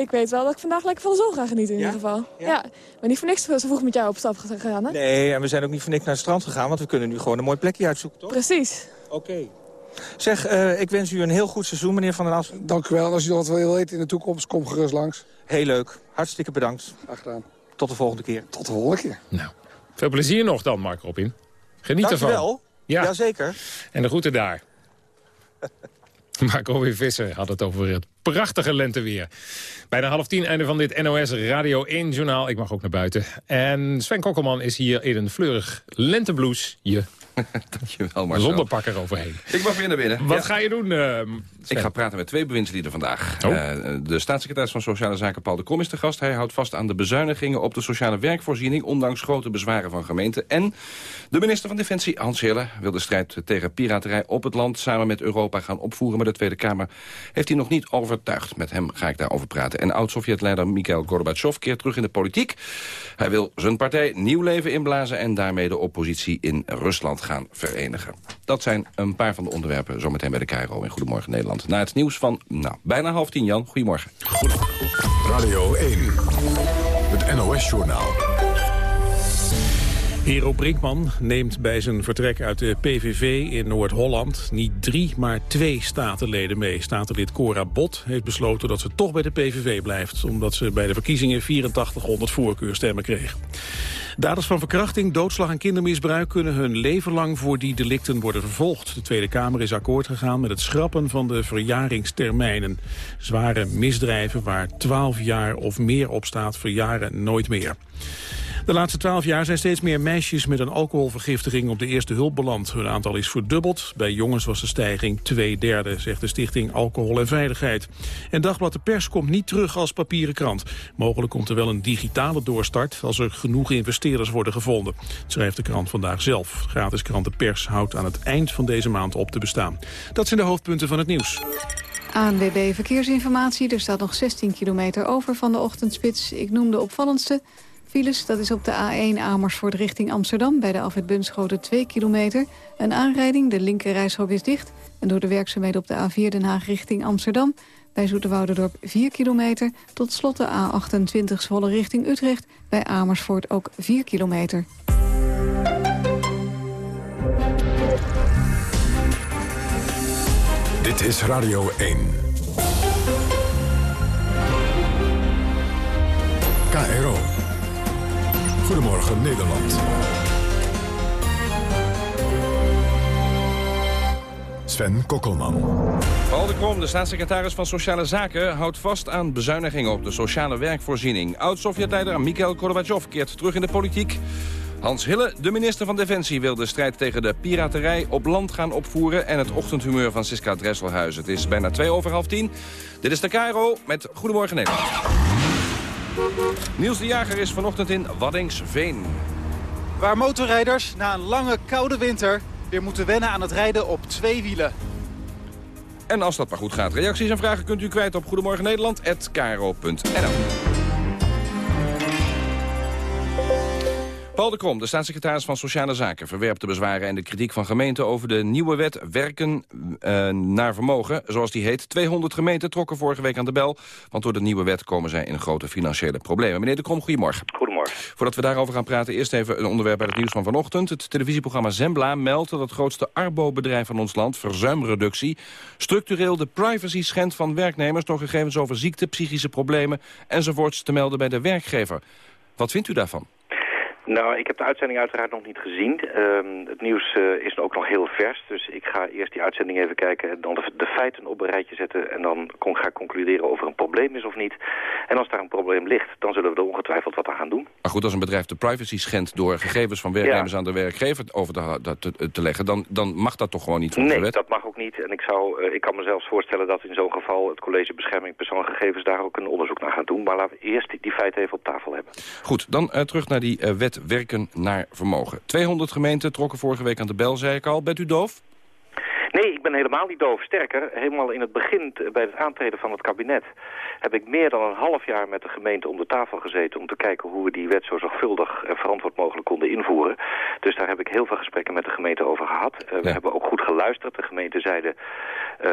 ik weet wel dat ik vandaag lekker van de zon ga genieten in
Ja?
ieder geval. Ja. Maar niet voor niks zo vroeg met jou op stap gegaan, hè?
Nee, en we zijn ook niet voor niks naar het strand gegaan... want we kunnen nu gewoon een mooi plekje uitzoeken, toch?
Precies.
Oké. Zeg, eh, ik wens u een heel goed seizoen, meneer Van den Assen.
Dank u wel. En als u nog wat wil weten in de toekomst, kom gerust langs.
Heel leuk. Hartstikke bedankt.
Graag gedaan.
Tot de volgende keer.
Tot de volgende keer.
Nou, veel plezier nog dan, Mark Robin. Geniet ervan.
Dankjewel.
Ja.
Jazeker.
En de groeten daar. [laughs] [laughs] Mark Robin Visser had het over het prachtige lenteweer. Bijna half tien, einde van dit NOS Radio 1-journaal. Ik mag ook naar buiten. En Sven Kokkelman is hier in een fleurig lenteblouse. Je [laughs]
Dankjewel, Marcel.
zonder pak eroverheen.
Ik mag weer naar binnen.
Wat
Ja.
ga je doen, eh,
Ik ga praten met twee bewindslieden vandaag.
Oh.
Eh, de staatssecretaris van Sociale Zaken Paul de Krom is de gast. Hij houdt vast aan de bezuinigingen op de sociale werkvoorziening... ondanks grote bezwaren van gemeenten. En de minister van Defensie, Hans Hille... wil de strijd tegen piraterij op het land samen met Europa gaan opvoeren. Maar de Tweede Kamer heeft hij nog niet overtuigd. Met hem ga ik daarover praten. En oud-Sovjet-leider Mikhail Gorbachev keert terug in de politiek. Hij wil zijn partij nieuw leven inblazen... en daarmee de oppositie in Rusland gaan verenigen. Dat zijn een paar van de onderwerpen zometeen bij de KRO in Goedemorgen Nederland. Na het nieuws van nou, bijna half tien, Jan. Goedemorgen.
Radio 1. Het NOS-journaal.
Hero Brinkman neemt bij zijn vertrek uit de PVV in Noord-Holland niet drie, maar twee statenleden mee. Statenlid Cora Bot heeft besloten dat ze toch bij de PVV blijft, omdat ze bij de verkiezingen 8400 voorkeurstemmen kreeg. Daders van verkrachting, doodslag en kindermisbruik kunnen hun leven lang voor die delicten worden vervolgd. De Tweede Kamer is akkoord gegaan met het schrappen van de verjaringstermijnen. Zware misdrijven waar 12 jaar of meer op staat verjaren nooit meer. De laatste twaalf jaar zijn steeds meer meisjes met een alcoholvergiftiging op de eerste hulp beland. Hun aantal is verdubbeld. Bij jongens was de stijging twee derde, zegt de stichting Alcohol en Veiligheid. En Dagblad de Pers komt niet terug als papieren krant. Mogelijk komt er wel een digitale doorstart als er genoeg investeerders worden gevonden. schrijft de krant vandaag zelf. Gratis krant de Pers houdt aan het eind van deze maand op te bestaan. Dat zijn de hoofdpunten van het nieuws.
ANWB Verkeersinformatie. Er staat nog 16 kilometer over van de ochtendspits. Ik noem de opvallendste. Files, dat is op de A1 Amersfoort richting Amsterdam... bij de afwit Bunschoten 2 kilometer. Een aanrijding, de linkerrijstrook is dicht. En door de werkzaamheden op de A4 Den Haag richting Amsterdam... bij Zoeterwouderdorp 4 kilometer. Tot slot de A28 Zwolle richting Utrecht. Bij Amersfoort ook 4 kilometer.
Dit is Radio 1. KRO. Goedemorgen Nederland. Sven Kokkelman.
Paul de Krom, de staatssecretaris van Sociale Zaken... houdt vast aan bezuinigingen op de sociale werkvoorziening. Oud-Sovjet-leider Mikhail Gorbachev keert terug in de politiek. Hans Hille, de minister van Defensie, wil de strijd tegen de piraterij op land gaan opvoeren... en het ochtendhumeur van Siska Dresselhuis. Het is bijna twee over half tien. Dit is de Cairo met Goedemorgen Nederland. Niels de Jager is vanochtend in Waddingsveen.
Waar motorrijders na een lange koude winter weer moeten wennen aan het rijden op twee wielen.
En als dat maar goed gaat, reacties en vragen kunt u kwijt op Goedemorgen Paul de Krom, de staatssecretaris van Sociale Zaken... verwerpt de bezwaren en de kritiek van gemeenten over de nieuwe wet werken uh, naar vermogen, zoals die heet. 200 gemeenten trokken vorige week aan de bel, want door de nieuwe wet komen zij in grote financiële problemen. Meneer de Krom, goedemorgen.
Goedemorgen.
Voordat we daarover gaan praten, eerst even een onderwerp uit het nieuws van vanochtend. Het televisieprogramma Zembla meldt dat het grootste Arbo-bedrijf van ons land, verzuimreductie, structureel de privacy schendt van werknemers door gegevens over ziekte, psychische problemen enzovoorts te melden bij de werkgever. Wat vindt u daarvan?
Nou, ik heb de uitzending uiteraard nog niet gezien. Ehm, het nieuws uh, is ook nog heel vers, dus ik ga eerst die uitzending even kijken... dan de, de, feiten op een rijtje zetten en dan kon, ga ik concluderen of er een probleem is of niet. En als daar een probleem ligt, dan zullen we er ongetwijfeld wat aan gaan doen.
Maar goed, als een bedrijf de privacy schendt door gegevens van werknemers aan de werkgever over te, te, te, leggen... Dan, dan mag dat toch gewoon niet
volgens nee, dat mag ook niet. En ik, zou, uh, ik kan me zelfs voorstellen dat in zo'n geval het College Bescherming Persoonsgegevens daar ook een onderzoek naar gaat doen. Maar laten we eerst die feiten even op tafel hebben.
Goed, dan uh, terug naar die wet werken naar vermogen. 200 gemeenten trokken vorige week aan de bel, zei ik al. Bent u doof?
Nee, ik ben helemaal niet doof. Sterker, helemaal in het begin bij het aantreden van het kabinet... heb ik meer dan een half jaar met de gemeente om de tafel gezeten... om te kijken hoe we die wet zo zorgvuldig en verantwoord mogelijk konden invoeren. Dus daar heb ik heel veel gesprekken met de gemeente over gehad. Uh, we hebben ook goed geluisterd. De gemeente zeiden, uh,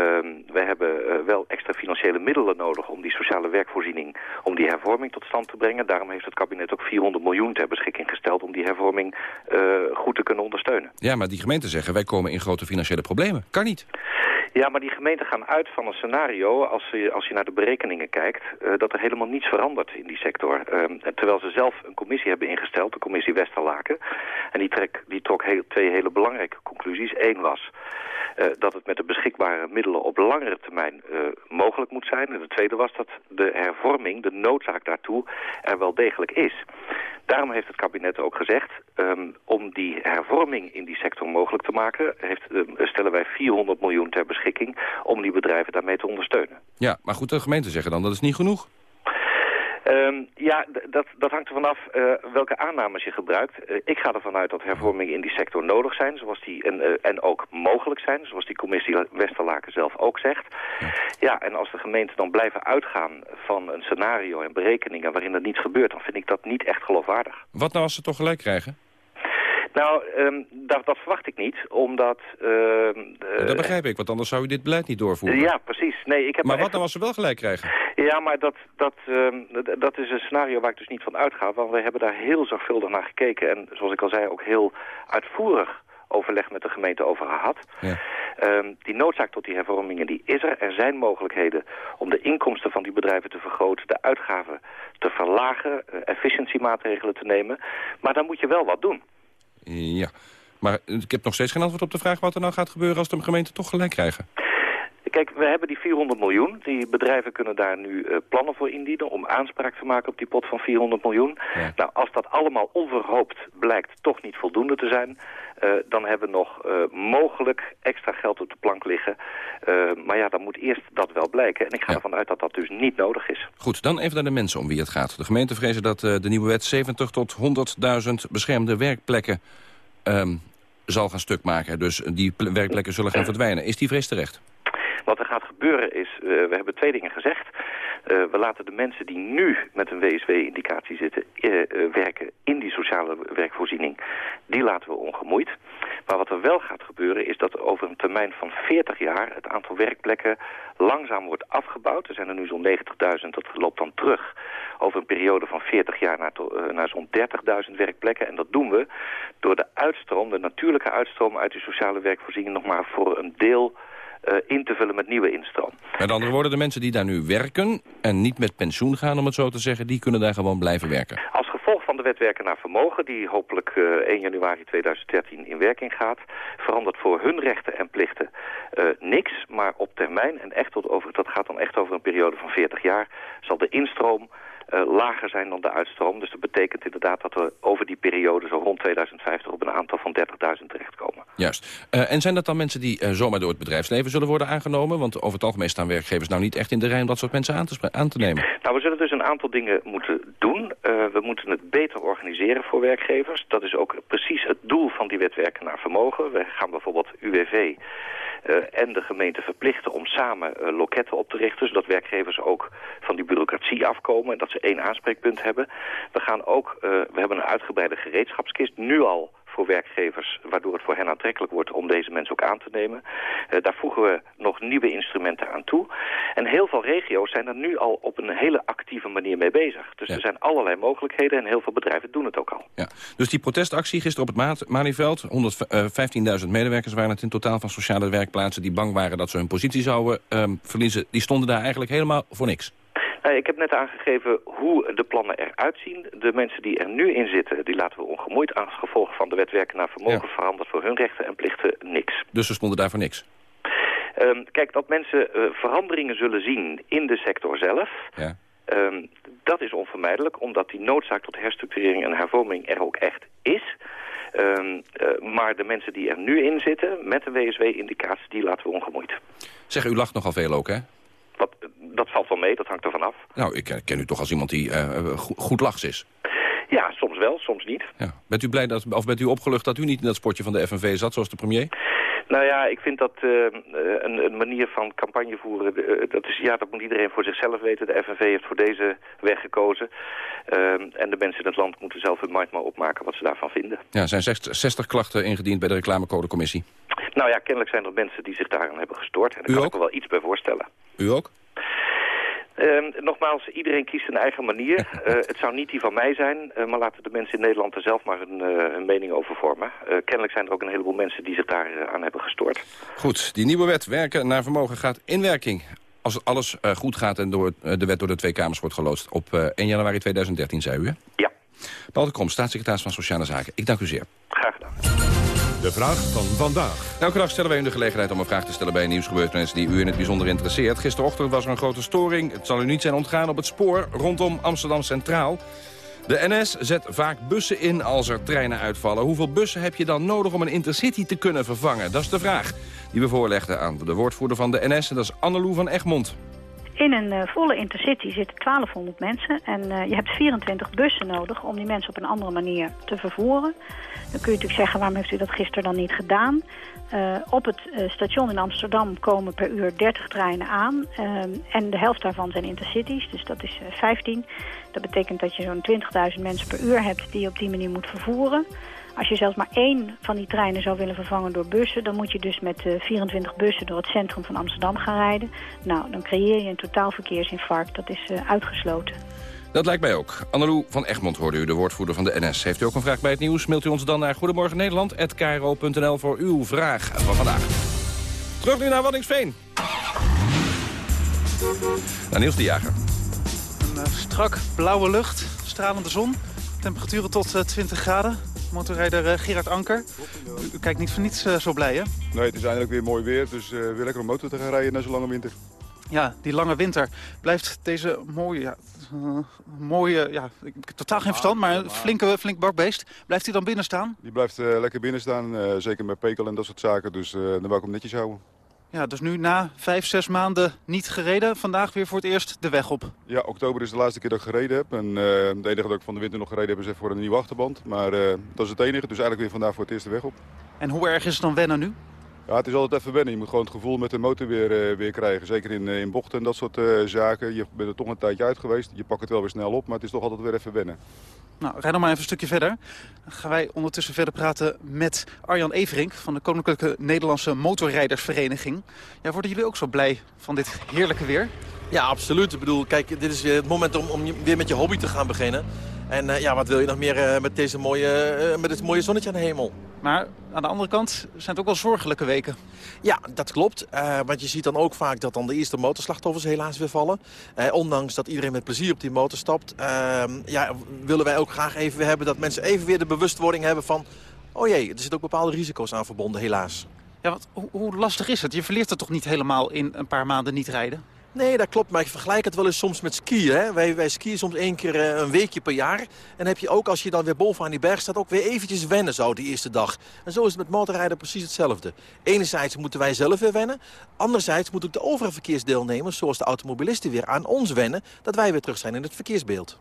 we hebben uh, wel extra financiële middelen nodig... om die sociale werkvoorziening, om die hervorming tot stand te brengen. Daarom heeft het kabinet ook 400 miljoen ter beschikking gesteld... om die hervorming eh, goed te kunnen ondersteunen.
Ja, maar die gemeenten zeggen, wij komen in grote financiële problemen. Kan niet.
Ja, maar die gemeenten gaan uit van een scenario, als je, als je naar de berekeningen kijkt, uh, dat er helemaal niets verandert in die sector. Uh, terwijl ze zelf een commissie hebben ingesteld, de commissie Westerlaken. En die, trek, die trok heel, twee hele belangrijke conclusies. Eén was uh, dat het met de beschikbare middelen op langere termijn mogelijk moet zijn. En de tweede was dat de hervorming, de noodzaak daartoe, er wel degelijk is. Daarom heeft het kabinet ook gezegd, um, om die hervorming in die sector mogelijk te maken, heeft, uh, stellen wij 400 miljoen ter beschikking om die bedrijven daarmee te ondersteunen.
Ja, maar goed, de gemeenten zeggen dan dat is niet genoeg.
Um, ja, dat, dat hangt er vanaf uh, welke aannames je gebruikt. Uh, ik ga ervan uit dat hervormingen in die sector nodig zijn, zoals die, en, uh, en ook mogelijk zijn, zoals die commissie Westerlaken zelf ook zegt. Ja. en als de gemeenten dan blijven uitgaan van een scenario en berekeningen waarin er niets gebeurt, dan vind ik dat niet echt geloofwaardig.
Wat nou als ze toch gelijk krijgen?
Nou, ehm, dat, dat verwacht ik niet, omdat... ehm,
dat begrijp ik, want anders zou u dit beleid niet doorvoeren.
Ja, precies. Nee, ik heb
maar wat
echt-
nou als ze wel gelijk krijgen?
Ja, maar dat, dat, ehm, dat is een scenario waar ik dus niet van uitga. Want wij hebben daar heel zorgvuldig naar gekeken. En zoals ik al zei, ook heel uitvoerig overleg met de gemeente over gehad.
Ja.
Die noodzaak tot die hervormingen die is er. Er zijn mogelijkheden om de inkomsten van die bedrijven te vergroten, de uitgaven te verlagen, eh, efficiëntiemaatregelen te nemen. Maar dan moet je wel wat doen.
Ja, maar ik heb nog steeds geen antwoord op de vraag wat er nou gaat gebeuren als de gemeenten toch gelijk krijgen.
Kijk, we hebben die 400 miljoen. Die bedrijven kunnen daar nu eh, plannen voor indienen om aanspraak te maken op die pot van 400 miljoen. Nou, als dat allemaal onverhoopt blijkt toch niet voldoende te zijn, eh, dan hebben we nog eh, mogelijk extra geld op de plank liggen. Eh, maar ja, dan moet eerst dat wel blijken. En ik ga ervan uit dat dat dus niet nodig is.
Goed, dan even naar de mensen om wie het gaat. De gemeenten vrezen dat de nieuwe wet 70 tot 100.000 beschermde werkplekken ehm, zal gaan stuk maken. Dus die ple- werkplekken zullen gaan [clears throat] verdwijnen. Is die vrees terecht?
Wat er gaat gebeuren is, we hebben twee dingen gezegd. Eh, we laten de mensen die nu met een WSW-indicatie zitten eh, eh, werken in die sociale werkvoorziening. Die laten we ongemoeid. Maar wat er wel gaat gebeuren is dat over een termijn van 40 jaar het aantal werkplekken langzaam wordt afgebouwd. Er zijn er nu zo'n 90.000, dat loopt dan terug over een periode van 40 jaar naar, naar zo'n 30.000 werkplekken. En dat doen we door de uitstroom, de natuurlijke uitstroom uit die sociale werkvoorziening nog maar voor een deel in te vullen met nieuwe instroom.
Met andere woorden, de mensen die daar nu werken en niet met pensioen gaan, om het zo te zeggen, die kunnen daar gewoon blijven werken.
Als gevolg van de wet werken naar vermogen, die hopelijk eh, 1 januari 2013 in werking gaat, verandert voor hun rechten en plichten eh, niks. Maar op termijn, en echt tot over, dat gaat dan echt over een periode van 40 jaar, zal de instroom eh, lager zijn dan de uitstroom. Dus dat betekent inderdaad dat we over die periode zo rond 2050 op een aantal van 30.000 terechtkomen.
Juist. Eh, en zijn dat dan mensen die eh, zomaar door het bedrijfsleven zullen worden aangenomen? Want over het algemeen staan werkgevers nou niet echt in de rij om dat soort mensen aan te, aan te nemen.
Nou, we zullen dus een aantal dingen moeten doen. Eh, we moeten het beter organiseren voor werkgevers. Dat is ook precies het doel van die wet werken naar vermogen. We gaan bijvoorbeeld UWV eh, en de gemeente verplichten om samen eh, loketten op te richten... zodat werkgevers ook van die bureaucratie afkomen... en dat ze één aanspreekpunt hebben. We, gaan ook, eh, we hebben een uitgebreide gereedschapskist, nu al voor werkgevers... waardoor het voor hen aantrekkelijk wordt om deze mensen ook aan te nemen. Eh, daar voegen we nog nieuwe instrumenten aan toe. En heel veel regio's zijn er nu al op een hele actieve manier mee bezig. Dus er zijn allerlei mogelijkheden en heel veel bedrijven doen het ook al.
Ja. Dus die protestactie gisteren op het Malieveld... 115.000 medewerkers waren het in totaal van sociale werkplaatsen... die bang waren dat ze hun positie zouden ehm, verliezen. Die stonden daar eigenlijk helemaal voor niks.
Nou, ik heb net aangegeven hoe de plannen eruit zien. De mensen die er nu in zitten, die laten we ongemoeid als gevolg van de wet werken naar vermogen veranderd voor hun rechten en plichten niks.
Dus ze stonden daar voor niks.
Ehm, kijk, dat mensen eh, veranderingen zullen zien in de sector zelf...
Ja.
ehm, dat is onvermijdelijk, omdat die noodzaak tot herstructurering en hervorming er ook echt is. Ehm, eh, maar de mensen die er nu in zitten, met een WSW-indicatie, die laten we ongemoeid.
Zeg, u lacht nogal veel ook, hè?
Wat, dat valt wel mee, dat hangt ervan af.
Nou, ik ken- u toch als iemand die eh, go- goed lachs is.
Ja, soms wel, soms niet.
Ja. Bent u blij dat, of bent u opgelucht dat u niet in dat sportje van de FNV zat, zoals de premier?
Nou ja, ik vind dat eh, een, een manier van campagne voeren, eh, dat, is, ja, dat moet iedereen voor zichzelf weten. De FNV heeft voor deze weg gekozen. En de mensen in het land moeten zelf hun mind maar opmaken wat ze daarvan vinden.
Ja, er zijn 60, 60 klachten ingediend bij de reclamecodecommissie.
Nou ja, kennelijk zijn er mensen die zich daaraan hebben gestoord. En daar kan
ook?
ik me wel iets bij voorstellen.
U ook?
Ehm, nogmaals, iedereen kiest een eigen manier. [laughs] Eh, het zou niet die van mij zijn, eh, maar laten de mensen in Nederland er zelf maar hun, eh, hun mening over vormen. Kennelijk zijn er ook een heleboel mensen die zich daar aan hebben gestoord.
Goed, die nieuwe wet werken naar vermogen gaat in werking. Als alles goed gaat en door, de wet door de twee kamers wordt geloodst. Op eh, 1 januari 2013, zei u, hè?
Ja.
Paul de Krom, staatssecretaris van Sociale Zaken. Ik dank u zeer.
Graag gedaan.
De vraag van vandaag.
Elke dag stellen wij u de gelegenheid om een vraag te stellen bij een nieuwsgebeurtenis die u in het bijzonder interesseert. Gisterochtend was er een grote storing. Het zal u niet zijn ontgaan op het spoor rondom Amsterdam Centraal. De NS zet vaak bussen in als er treinen uitvallen. Hoeveel bussen heb je dan nodig om een intercity te kunnen vervangen? Dat is de vraag die we voorlegden aan de woordvoerder van de NS. En dat is Annelou van Egmond.
In een eh, volle intercity zitten 1200 mensen en eh, je hebt 24 bussen nodig om die mensen op een andere manier te vervoeren. Dan kun je natuurlijk zeggen, waarom heeft u dat gisteren dan niet gedaan? Eh, op het station in Amsterdam komen per uur 30 treinen aan en de helft daarvan zijn intercities, dus dat is eh, 15. Dat betekent dat je zo'n 20.000 mensen per uur hebt die je op die manier moet vervoeren. Als je zelfs maar één van die treinen zou willen vervangen door bussen... dan moet je dus met uh, 24 bussen door het centrum van Amsterdam gaan rijden. Nou, dan creëer je een totaalverkeersinfarct. Dat is uh, uitgesloten.
Dat lijkt mij ook. Annelou van Egmond hoorde u, de woordvoerder van de NS. Heeft u ook een vraag bij het nieuws? Mailt u ons dan naar Goedemorgen Nederland@kro.nl voor uw vraag van vandaag. Terug nu naar Waddingsveen. Naar Niels de Jager.
Een uh, strak blauwe lucht, stralende zon. Temperaturen tot uh, 20 graden. Motorrijder uh, Gerard Anker. U, u, kijkt niet voor niets zo blij, hè?
Nee, het is eindelijk weer mooi weer. Dus weer lekker om motor te gaan rijden na zo'n lange winter.
Ja, die lange winter. Blijft deze mooie, ja, uh, mooie, ja, ik heb totaal geen verstand, maar een flinke, flink bakbeest. Blijft hij dan binnen staan?
Die blijft uh, lekker binnen staan, uh, zeker met pekel en dat soort zaken. Dus dan wou ik hem netjes houden.
Ja, dus nu na vijf, zes maanden niet gereden. Vandaag weer voor het eerst de weg op.
Ja, oktober is de laatste keer dat ik gereden heb. En de enige dat ik van de winter nog gereden heb is even voor een nieuwe achterband. Maar dat is het enige, dus eigenlijk weer vandaag voor het eerst de weg op.
En hoe erg is het dan wennen nu?
Ja, het is altijd even wennen. Je moet gewoon het gevoel met de motor weer, uh, weer krijgen. Zeker in, uh, in bochten en dat soort uh, zaken. Je bent er toch een tijdje uit geweest. Je pakt het wel weer snel op, maar het is toch altijd weer even wennen.
Nou, rijd nog maar even een stukje verder. Dan gaan wij ondertussen verder praten met Arjan Everink... van de Koninklijke Nederlandse Motorrijdersvereniging. Ja, worden jullie ook zo blij van dit heerlijke weer?
Ja, absoluut. Ik bedoel, kijk, dit is weer het moment om, om weer met je hobby te gaan beginnen. En uh, ja, wat wil je nog meer uh, met, deze mooie, uh, met dit mooie zonnetje aan de hemel?
Maar aan de andere kant zijn het ook wel zorgelijke weken.
Ja, dat klopt. want je ziet dan ook vaak dat dan de eerste motorslachtoffers helaas weer vallen. ondanks dat iedereen met plezier op die motor stapt... Ehm, ja, willen wij ook graag even weer hebben dat mensen even weer de bewustwording hebben van... oh jee, er zitten ook bepaalde risico's aan verbonden, helaas.
Ja, want hoe, hoe lastig is het? Je verleert het toch niet helemaal in een paar maanden niet rijden?
Nee, dat klopt. Maar ik vergelijk het wel eens soms met skiën. Hè? Wij, wij skiën soms één keer uh, een weekje per jaar. En heb je ook, als je dan weer bovenaan die berg staat, ook weer eventjes wennen zo die eerste dag. En zo is het met motorrijden precies hetzelfde. Enerzijds moeten wij zelf weer wennen. Anderzijds moeten ook de overige verkeersdeelnemers, zoals de automobilisten, weer aan ons wennen. Dat wij weer terug zijn in het verkeersbeeld.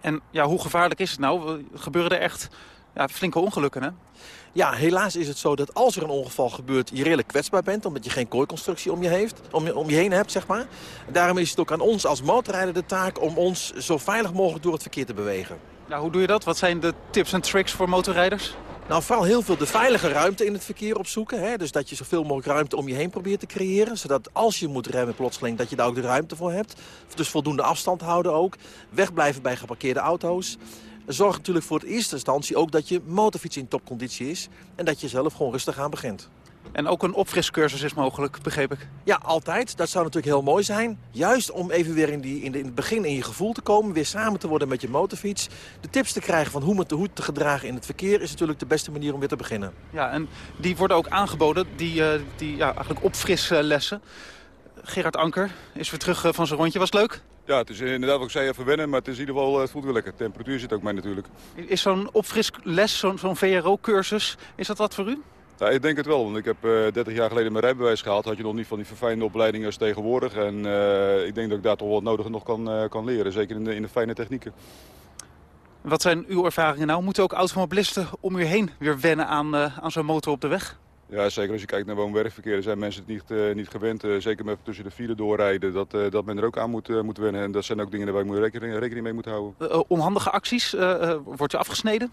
En ja, hoe gevaarlijk is het nou? Gebeuren er echt ja, flinke ongelukken, hè?
Ja, helaas is het zo dat als er een ongeval gebeurt... je redelijk kwetsbaar bent, omdat je geen kooiconstructie om je, heeft, om je, om je heen hebt, zeg maar. Daarom is het ook aan ons als motorrijder de taak... om ons zo veilig mogelijk door het verkeer te bewegen.
Nou, hoe doe je dat? Wat zijn de tips en tricks voor motorrijders?
Nou, vooral heel veel de veilige ruimte in het verkeer opzoeken. Hè? Dus dat je zoveel mogelijk ruimte om je heen probeert te creëren. Zodat als je moet remmen plotseling, dat je daar ook de ruimte voor hebt. Dus voldoende afstand houden ook. Wegblijven bij geparkeerde auto's. Zorg natuurlijk voor het eerste instantie ook dat je motorfiets in topconditie is. En dat je zelf gewoon rustig aan begint.
En ook een opfriscursus is mogelijk, begreep ik.
Ja, altijd. Dat zou natuurlijk heel mooi zijn. Juist om even weer in, die, in, de, in het begin in je gevoel te komen. Weer samen te worden met je motorfiets. De tips te krijgen van hoe met de hoed te gedragen in het verkeer... is natuurlijk de beste manier om weer te beginnen.
Ja, en die worden ook aangeboden, die, uh, die ja, eigenlijk opfrislessen. Gerard Anker is weer terug van zijn rondje. Was het leuk?
Ja, het is inderdaad wat ik zei even wennen, maar het is in ieder geval, het voelt weer lekker. De temperatuur zit ook mee natuurlijk.
Is zo'n opfrisles, zo'n VRO-cursus, is dat wat voor u?
Ja, ik denk het wel, want ik heb uh, 30 jaar geleden mijn rijbewijs gehaald. Had je nog niet van die verfijnde opleidingen als tegenwoordig. En uh, ik denk dat ik daar toch wat nodig nog kan, uh, kan leren, zeker in de, in de fijne technieken.
Wat zijn uw ervaringen nou? Moeten ook automobilisten om u heen weer wennen aan, aan zo'n motor op de weg?
Ja, zeker als je kijkt naar woon-werkverkeer zijn mensen het niet, uh, niet gewend. Uh, zeker met tussen de file doorrijden, dat, uh, dat men er ook aan moet, moet wennen. En dat zijn ook dingen waar je rekening, rekening mee moet houden.
onhandige acties, wordt je afgesneden?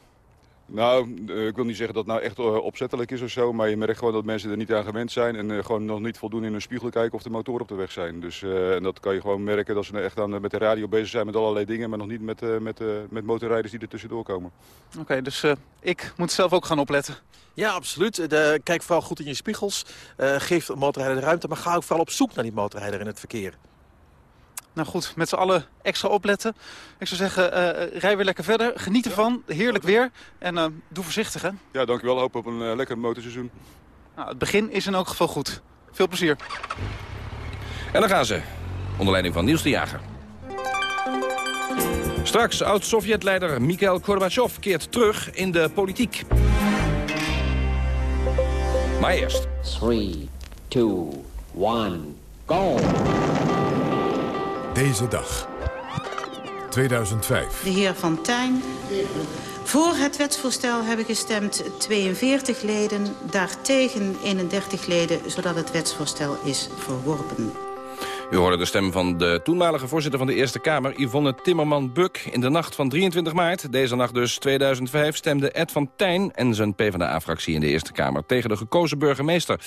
Nou, ik wil niet zeggen dat het nou echt opzettelijk is of zo. Maar je merkt gewoon dat mensen er niet aan gewend zijn. En gewoon nog niet voldoende in hun spiegel kijken of de motoren op de weg zijn. Dus en dat kan je gewoon merken dat ze echt aan, met de radio bezig zijn met allerlei dingen. Maar nog niet met, met, met motorrijders die er tussendoor komen.
Oké, okay, dus ik moet zelf ook gaan opletten.
Ja, absoluut. De, kijk vooral goed in je spiegels. Uh, geef de motorrijder de ruimte, maar ga ook vooral op zoek naar die motorrijder in het verkeer.
Nou goed, met z'n allen extra opletten. Ik zou zeggen, uh, rij weer lekker verder. Geniet ervan. Heerlijk weer. En uh, doe voorzichtig, hè?
Ja, dankjewel. Hoop op een uh, lekker motorseizoen.
Nou, het begin is in elk geval goed. Veel plezier.
En dan gaan ze. Onder leiding van Niels de Jager. Straks, oud-Sovjet-leider Mikhail Gorbachev keert terug in de politiek. Maar eerst.
3, 2, 1, go!
Deze dag. 2005.
De heer Van Tijn. Voor het wetsvoorstel hebben gestemd 42 leden, daartegen 31 leden, zodat het wetsvoorstel is verworpen.
U hoorde de stem van de toenmalige voorzitter van de Eerste Kamer... Yvonne Timmerman-Buk. In de nacht van 23 maart, deze nacht dus 2005... stemde Ed van Tijn en zijn PvdA-fractie in de Eerste Kamer... tegen de gekozen burgemeester.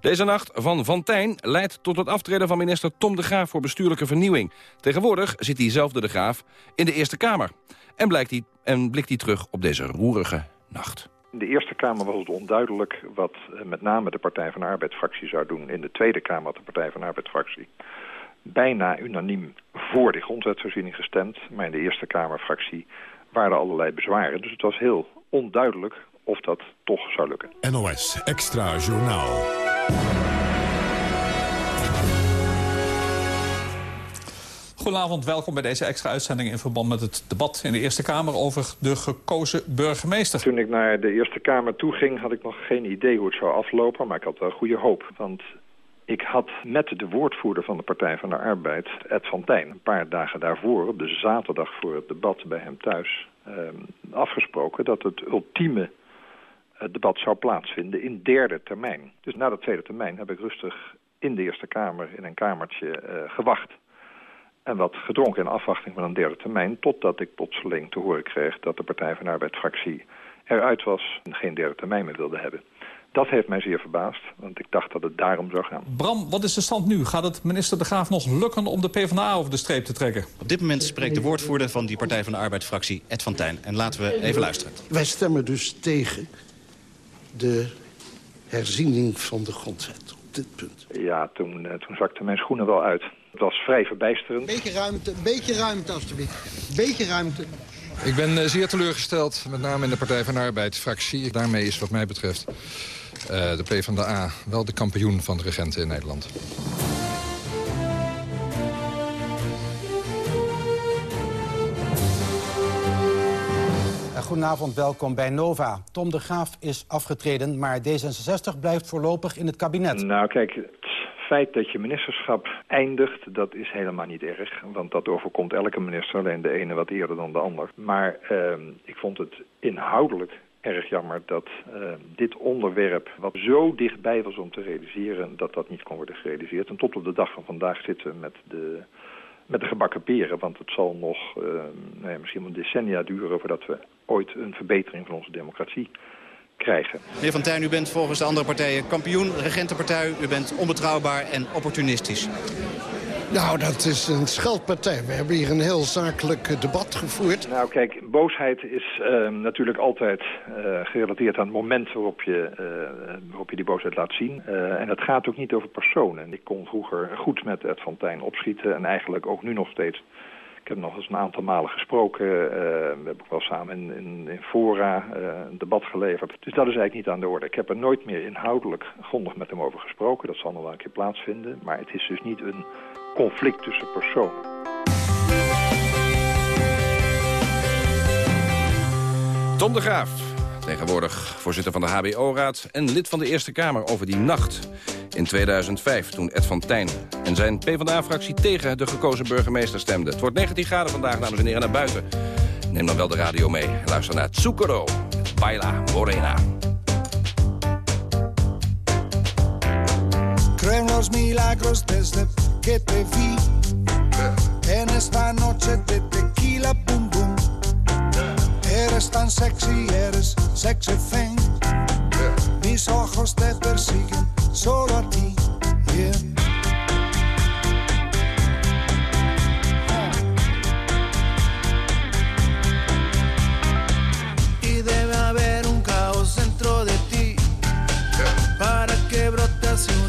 Deze nacht van Van Tijn leidt tot het aftreden van minister Tom de Graaf... voor bestuurlijke vernieuwing. Tegenwoordig zit diezelfde de Graaf in de Eerste Kamer. En, blijkt hij, en blikt hij terug op deze roerige nacht.
In de Eerste Kamer was het onduidelijk wat eh, met name de Partij van de Arbeidsfractie zou doen. In de Tweede Kamer had de Partij van de Arbeidsfractie bijna unaniem voor de grondwetsvoorziening gestemd. Maar in de Eerste Kamerfractie waren er allerlei bezwaren. Dus het was heel onduidelijk of dat toch zou lukken.
NOS Extra Journaal.
Goedenavond, welkom bij deze extra uitzending in verband met het debat in de Eerste Kamer over de gekozen burgemeester.
Toen ik naar de Eerste Kamer toe ging had ik nog geen idee hoe het zou aflopen, maar ik had wel goede hoop. Want ik had met de woordvoerder van de Partij van de Arbeid, Ed van Tijn, een paar dagen daarvoor, op de zaterdag voor het debat bij hem thuis, eh, afgesproken dat het ultieme eh, debat zou plaatsvinden in derde termijn. Dus na de tweede termijn heb ik rustig in de Eerste Kamer in een kamertje eh, gewacht en wat gedronken in afwachting van een derde termijn... totdat ik plotseling te horen kreeg dat de Partij van de Arbeid-fractie eruit was... en geen derde termijn meer wilde hebben. Dat heeft mij zeer verbaasd, want ik dacht dat het daarom zou gaan.
Bram, wat is de stand nu? Gaat het minister De Graaf nog lukken om de PvdA over de streep te trekken?
Op dit moment spreekt de woordvoerder van die Partij van de Arbeid-fractie, Ed van Tijn. En laten we even luisteren.
Wij stemmen dus tegen de herziening van de grondwet op dit punt.
Ja, toen, uh, toen zakten mijn schoenen wel uit. Het was vrij verbijsterend.
Beetje ruimte, beetje ruimte alstublieft. Beetje ruimte.
Ik ben uh, zeer teleurgesteld, met name in de Partij van de Arbeid-fractie. Daarmee is wat mij betreft uh, de PvdA wel de kampioen van de regenten in Nederland.
Goedenavond, welkom bij Nova. Tom de Graaf is afgetreden, maar D66 blijft voorlopig in het kabinet.
Nou, kijk, feit dat je ministerschap eindigt, dat is helemaal niet erg. Want dat overkomt elke minister, alleen de ene wat eerder dan de ander. Maar uh, ik vond het inhoudelijk erg jammer dat uh, dit onderwerp, wat zo dichtbij was om te realiseren, dat dat niet kon worden gerealiseerd. En tot op de dag van vandaag zitten we met de, met de gebakken peren. Want het zal nog uh, nou misschien een decennia duren voordat we ooit een verbetering van onze democratie krijgen.
Meneer Van Tijn, u bent volgens de andere partijen kampioen, regentenpartij. U bent onbetrouwbaar en opportunistisch.
Nou, dat is een scheldpartij. We hebben hier een heel zakelijk debat gevoerd.
Nou, kijk, boosheid is uh, natuurlijk altijd uh, gerelateerd aan het moment waarop je, uh, waarop je die boosheid laat zien. en het gaat ook niet over personen. Ik kon vroeger goed met Ed van Tijn opschieten en eigenlijk ook nu nog steeds ik heb nog eens een aantal malen gesproken. We hebben ook wel samen in, in, in fora uh, een debat geleverd. Dus dat is eigenlijk niet aan de orde. Ik heb er nooit meer inhoudelijk grondig met hem over gesproken. Dat zal nog wel een keer plaatsvinden. Maar het is dus niet een conflict tussen personen.
Tom de Graaf, tegenwoordig voorzitter van de HBO-raad... en lid van de Eerste Kamer over die nacht in 2005... toen Ed van Tijn en zijn PvdA-fractie tegen de gekozen burgemeester stemden. Het wordt 19 graden vandaag, dames en heren, naar buiten. Neem dan wel de radio mee. Luister naar Tsukuro, Baila Morena.
Milagros desde que te vi En esta noche tequila Eres tan sexy, eres sexy thing Mis ojos te persiguen solo a ti yeah. Y debe haber un caos dentro de ti Para que brote así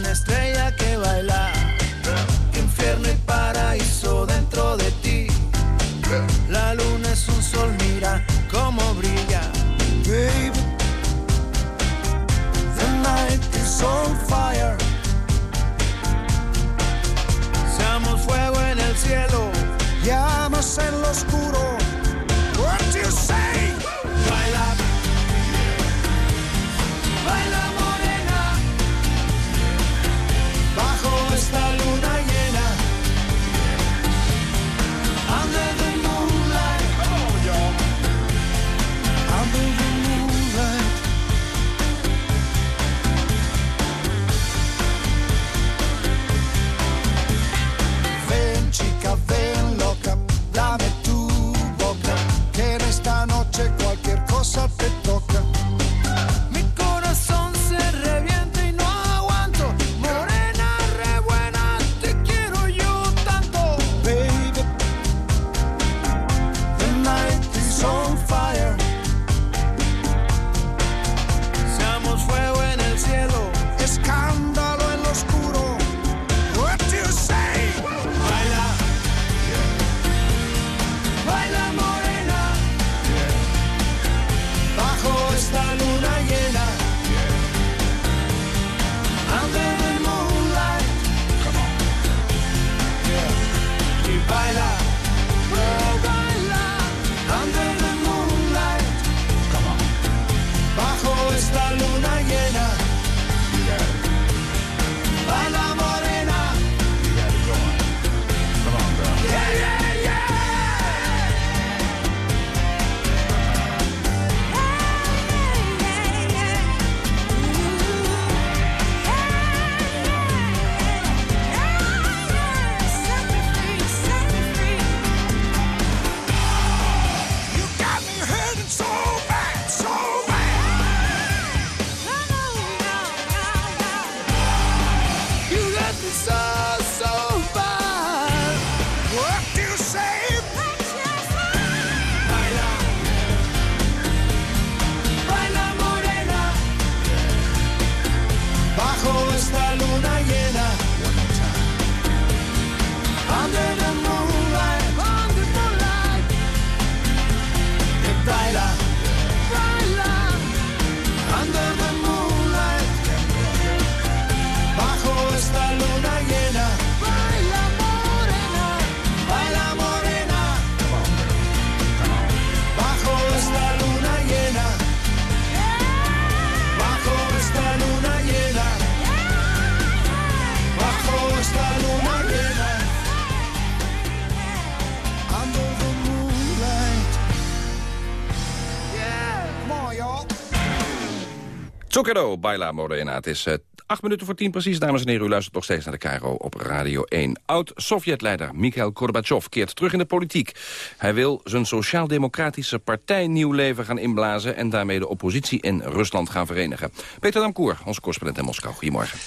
Zucchero, Baila Morena. Het is uh, acht minuten voor tien precies, dames en heren. U luistert nog steeds naar de Caro op Radio 1. Oud-Sovjetleider Mikhail Gorbachev keert terug in de politiek. Hij wil zijn sociaal-democratische partij nieuw leven gaan inblazen... en daarmee de oppositie in Rusland gaan verenigen. Peter Damkoer, onze correspondent in Moskou. Goedemorgen.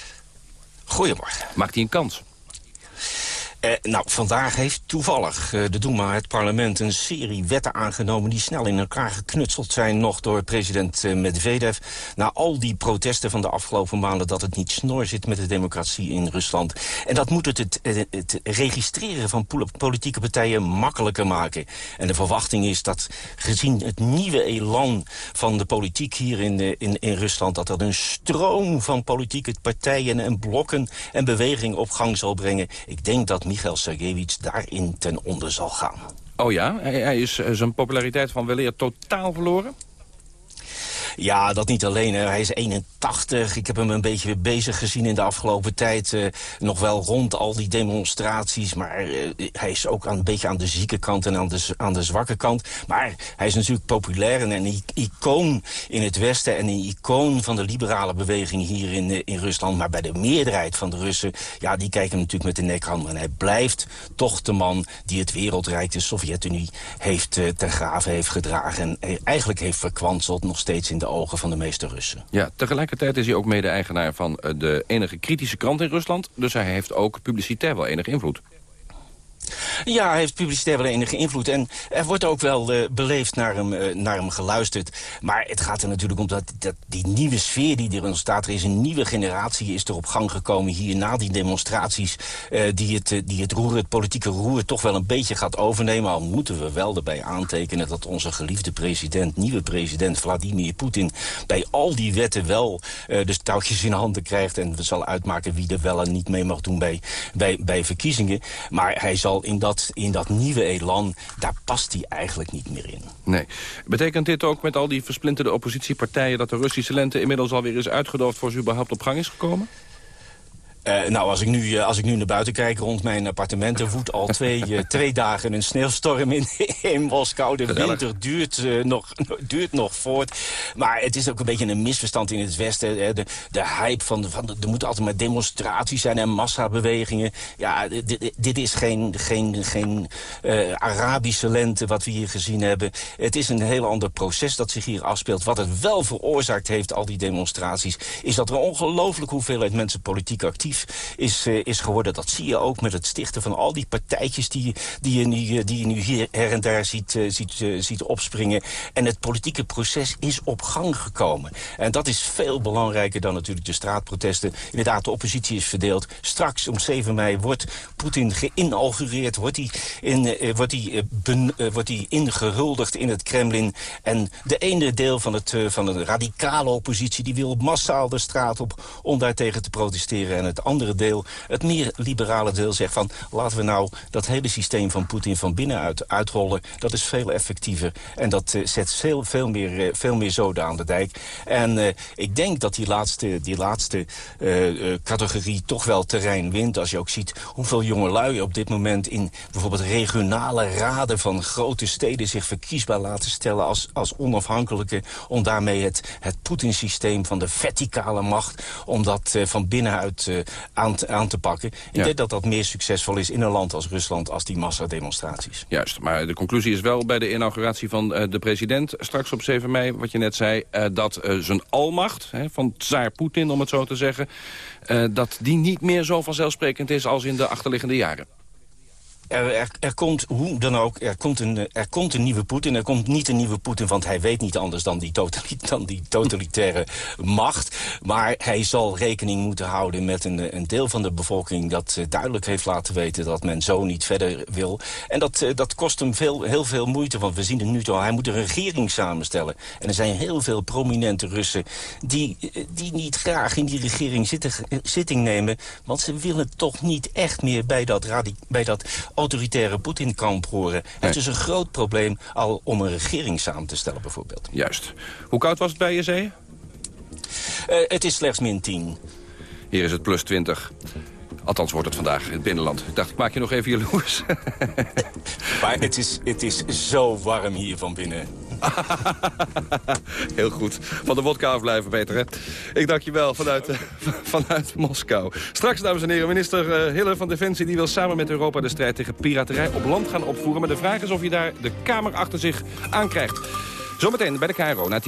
Goedemorgen.
Maakt hij een kans?
Eh, nou, vandaag heeft toevallig uh, de Duma, het parlement, een serie wetten aangenomen... die snel in elkaar geknutseld zijn nog door president uh, Medvedev. Na al die protesten van de afgelopen maanden... dat het niet snor zit met de democratie in Rusland. En dat moet het, het, het registreren van politieke partijen makkelijker maken. En de verwachting is dat gezien het nieuwe elan van de politiek hier in, in, in Rusland... dat dat een stroom van politieke partijen en blokken en bewegingen op gang zal brengen. Ik denk dat Michail Sergejevich daarin ten onder zal gaan.
Oh ja, hij, hij is zijn populariteit van weleer totaal verloren?
Ja, dat niet alleen. Hij is 81. Ik heb hem een beetje bezig gezien in de afgelopen tijd. Uh, nog wel rond al die demonstraties. Maar uh, hij is ook een beetje aan de zieke kant en aan de, aan de zwakke kant. Maar hij is natuurlijk populair en een icoon in het Westen... en een icoon van de liberale beweging hier in, uh, in Rusland. Maar bij de meerderheid van de Russen, ja, die kijken natuurlijk met de nek aan. En hij blijft toch de man die het wereldrijk, de Sovjet-Unie... heeft ten graven heeft gedragen en eigenlijk heeft verkwanseld nog steeds in ogen van de meeste Russen.
Ja, tegelijkertijd is hij ook mede-eigenaar van de enige kritische krant in Rusland. Dus hij heeft ook publicitair wel enige invloed.
Ja, hij heeft publicitair wel enige invloed. En er wordt ook wel uh, beleefd naar hem, uh, naar hem geluisterd. Maar het gaat er natuurlijk om dat, dat die nieuwe sfeer die er ontstaat. Er is een nieuwe generatie is er op gang gekomen hier na die demonstraties. Uh, die het, die het, roer, het politieke roer toch wel een beetje gaat overnemen. Al moeten we wel erbij aantekenen dat onze geliefde president, nieuwe president Vladimir Poetin... bij al die wetten wel de touwtjes in handen krijgt. En zal uitmaken wie er wel en niet mee mag doen bij, bij, bij verkiezingen. Maar hij zal in dat, in dat nieuwe elan, daar past hij eigenlijk niet meer in.
Nee. Betekent dit ook met al die versplinterde oppositiepartijen... dat de Russische lente inmiddels alweer is uitgedoofd... voor ze überhaupt op gang is gekomen?
Uh, nou, als ik, nu, uh, als ik nu naar buiten kijk rond mijn appartementen... voedt al twee, uh, [laughs] twee dagen een sneeuwstorm in, in Moskou. De winter duurt, nog, [laughs] duurt nog voort. Maar het is ook een beetje een misverstand in het Westen. Hè. De, de hype van, van er moeten altijd maar demonstraties zijn en massabewegingen. Ja, dit, dit is geen, geen, geen Arabische lente wat we hier gezien hebben. Het is een heel ander proces dat zich hier afspeelt. Wat het wel veroorzaakt heeft, al die demonstraties... is dat er een ongelooflijke hoeveelheid mensen politiek actief is, uh, is geworden. Dat zie je ook met het stichten van al die partijtjes die, die, je, nu, die je nu hier her en daar ziet, uh, ziet, ziet opspringen. En het politieke proces is op gang gekomen. En dat is veel belangrijker dan natuurlijk de straatprotesten. Inderdaad, de oppositie is verdeeld. Straks om 7 mei wordt Poetin geïnaugureerd. Wordt hij, in, wordt, hij, wordt hij ingehuldigd in het Kremlin. En de ene deel van, het, van de radicale oppositie... die wil massaal de straat op om daartegen te protesteren. En het andere deel, het meer liberale deel, zegt van... laten we nou dat hele systeem van Poetin van binnenuit uitrollen. Dat is veel effectiever. En dat uh, zet veel, veel, meer, uh, veel meer zoden aan de dijk. En uh, ik denk dat die laatste, die laatste categorie toch wel terrein wint. Als je ook ziet hoeveel jongelui op dit moment... in bijvoorbeeld regionale raden van grote steden... zich verkiesbaar laten stellen als, als onafhankelijke... om daarmee het, het Poetin-systeem van de verticale macht... om dat van binnenuit aan, te, aan te pakken. Ik ja. denk dat dat meer succesvol is in een land als Rusland... als die massademonstraties.
Juist, maar de conclusie is wel bij de inauguratie van uh, de president... straks op 7 mei, wat je net zei... Uh, dat uh, zijn almacht hè, van tsaar Poetin, om het zo te zeggen... dat die niet meer zo vanzelfsprekend is als in de achterliggende jaren.
Er, er, komt, hoe dan ook, er komt een, er komt een nieuwe Poetin. Er komt niet een nieuwe Poetin, want hij weet niet anders dan die, [laughs] dan die totalitaire macht. Maar hij zal rekening moeten houden met een, een deel van de bevolking... dat uh, duidelijk heeft laten weten dat men zo niet verder wil. En dat, uh, dat kost hem veel, heel veel moeite, want we zien het nu al. Hij moet een regering samenstellen. En er zijn heel veel prominente Russen die, die niet graag in die regering zitten, zitting nemen. Want ze willen toch niet echt meer bij dat, bij dat autoritaire Poetin-kamp horen. Nee. Het is een groot probleem al om een regering samen te stellen bijvoorbeeld.
Juist. Hoe koud was het bij je, zee?
Uh, het is slechts min 10.
Hier is het plus 20. Althans wordt het vandaag in het binnenland. Ik dacht, ik maak je nog even jaloers. [laughs]
maar het is, het is zo warm hier van binnen. [laughs]
Heel goed. Van de wodka afblijven, Peter, hè? Ik dank je wel vanuit, eh, [laughs] vanuit Moskou. Straks, dames en heren, minister uh, Hille van Defensie... die wil samen met Europa de strijd tegen piraterij op land gaan opvoeren. Maar de vraag is of je daar de Kamer achter zich aankrijgt. Zometeen bij de KRO, na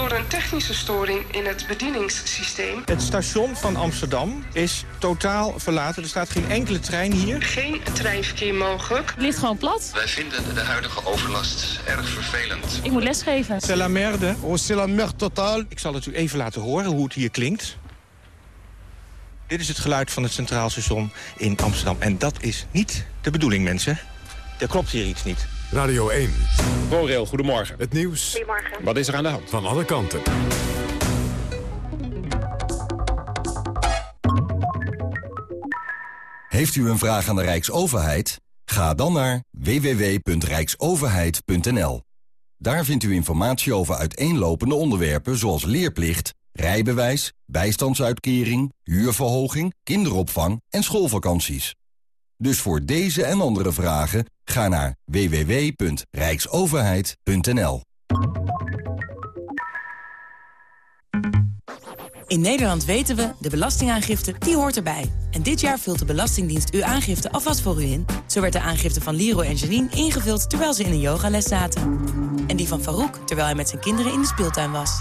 door een technische storing in het bedieningssysteem.
Het station van Amsterdam is totaal verlaten. Er staat geen enkele trein hier.
Geen treinverkeer mogelijk.
Het ligt gewoon plat.
Wij vinden de huidige overlast erg vervelend.
Ik moet lesgeven.
C'est la merde. Oh, c'est la merde totaal. Ik zal het u even laten horen hoe het hier klinkt. Dit is het geluid van het Centraal Station in Amsterdam. En dat is niet de bedoeling, mensen. Er klopt hier iets niet.
Radio 1.
ProRail, goedemorgen.
Het nieuws.
Goedemorgen.
Wat is er aan de hand?
Van alle kanten.
Heeft u een vraag aan de Rijksoverheid? Ga dan naar www.rijksoverheid.nl. Daar vindt u informatie over uiteenlopende onderwerpen zoals leerplicht, rijbewijs, bijstandsuitkering, huurverhoging, kinderopvang en schoolvakanties. Dus voor deze en andere vragen ga naar www.rijksoverheid.nl.
In Nederland weten we, de belastingaangifte, die hoort erbij. En dit jaar vult de Belastingdienst uw aangifte alvast voor u in. Zo werd de aangifte van Liro en Janine ingevuld terwijl ze in een yogales zaten. En die van Farouk terwijl hij met zijn kinderen in de speeltuin was.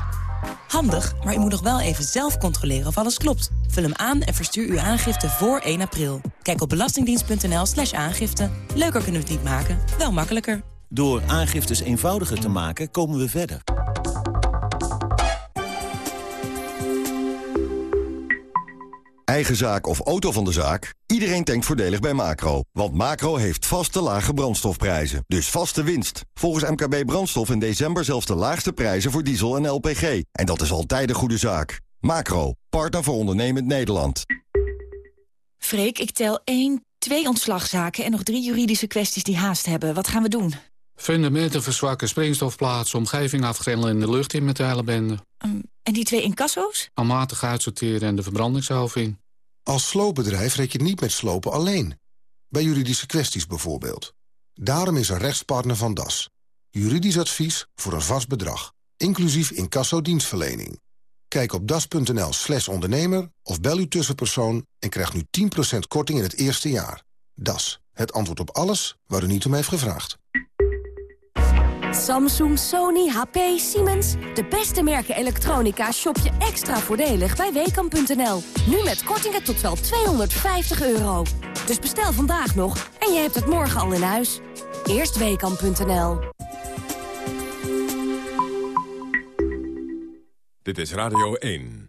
Handig, maar u moet nog wel even zelf controleren of alles klopt. Vul hem aan en verstuur uw aangifte voor 1 april. Kijk op belastingdienst.nl slash aangifte. Leuker kunnen we het niet maken, wel makkelijker.
Door aangiftes eenvoudiger te maken, komen we verder.
Eigen zaak of auto van de zaak? Iedereen denkt voordelig bij Macro. Want Macro heeft vaste lage brandstofprijzen. Dus vaste winst. Volgens MKB Brandstof in december zelfs de laagste prijzen voor diesel en LPG. En dat is altijd een goede zaak. Macro, partner voor ondernemend Nederland.
Freek, ik tel 1, 2 ontslagzaken en nog drie juridische kwesties die haast hebben. Wat gaan we doen?
Fundamenten verzwakken, springstofplaatsen, omgeving afgrendelen en de lucht in met de hele bende.
Um, en die twee incasso's?
Almatig uitsorteren en de in.
Als sloopbedrijf rek je niet met slopen alleen. Bij juridische kwesties bijvoorbeeld. Daarom is er rechtspartner van DAS. Juridisch advies voor een vast bedrag. Inclusief incasso-dienstverlening. Kijk op das.nl slash ondernemer of bel uw tussenpersoon... en krijg nu 10% korting in het eerste jaar. Das, het antwoord op alles waar u niet om heeft gevraagd.
Samsung, Sony, HP, Siemens. De beste merken elektronica shop je extra voordelig bij Weekamp.nl. Nu met kortingen tot wel 250 euro. Dus bestel vandaag nog en je hebt het morgen al in huis. Eerst Weekamp.nl.
Dit is Radio 1.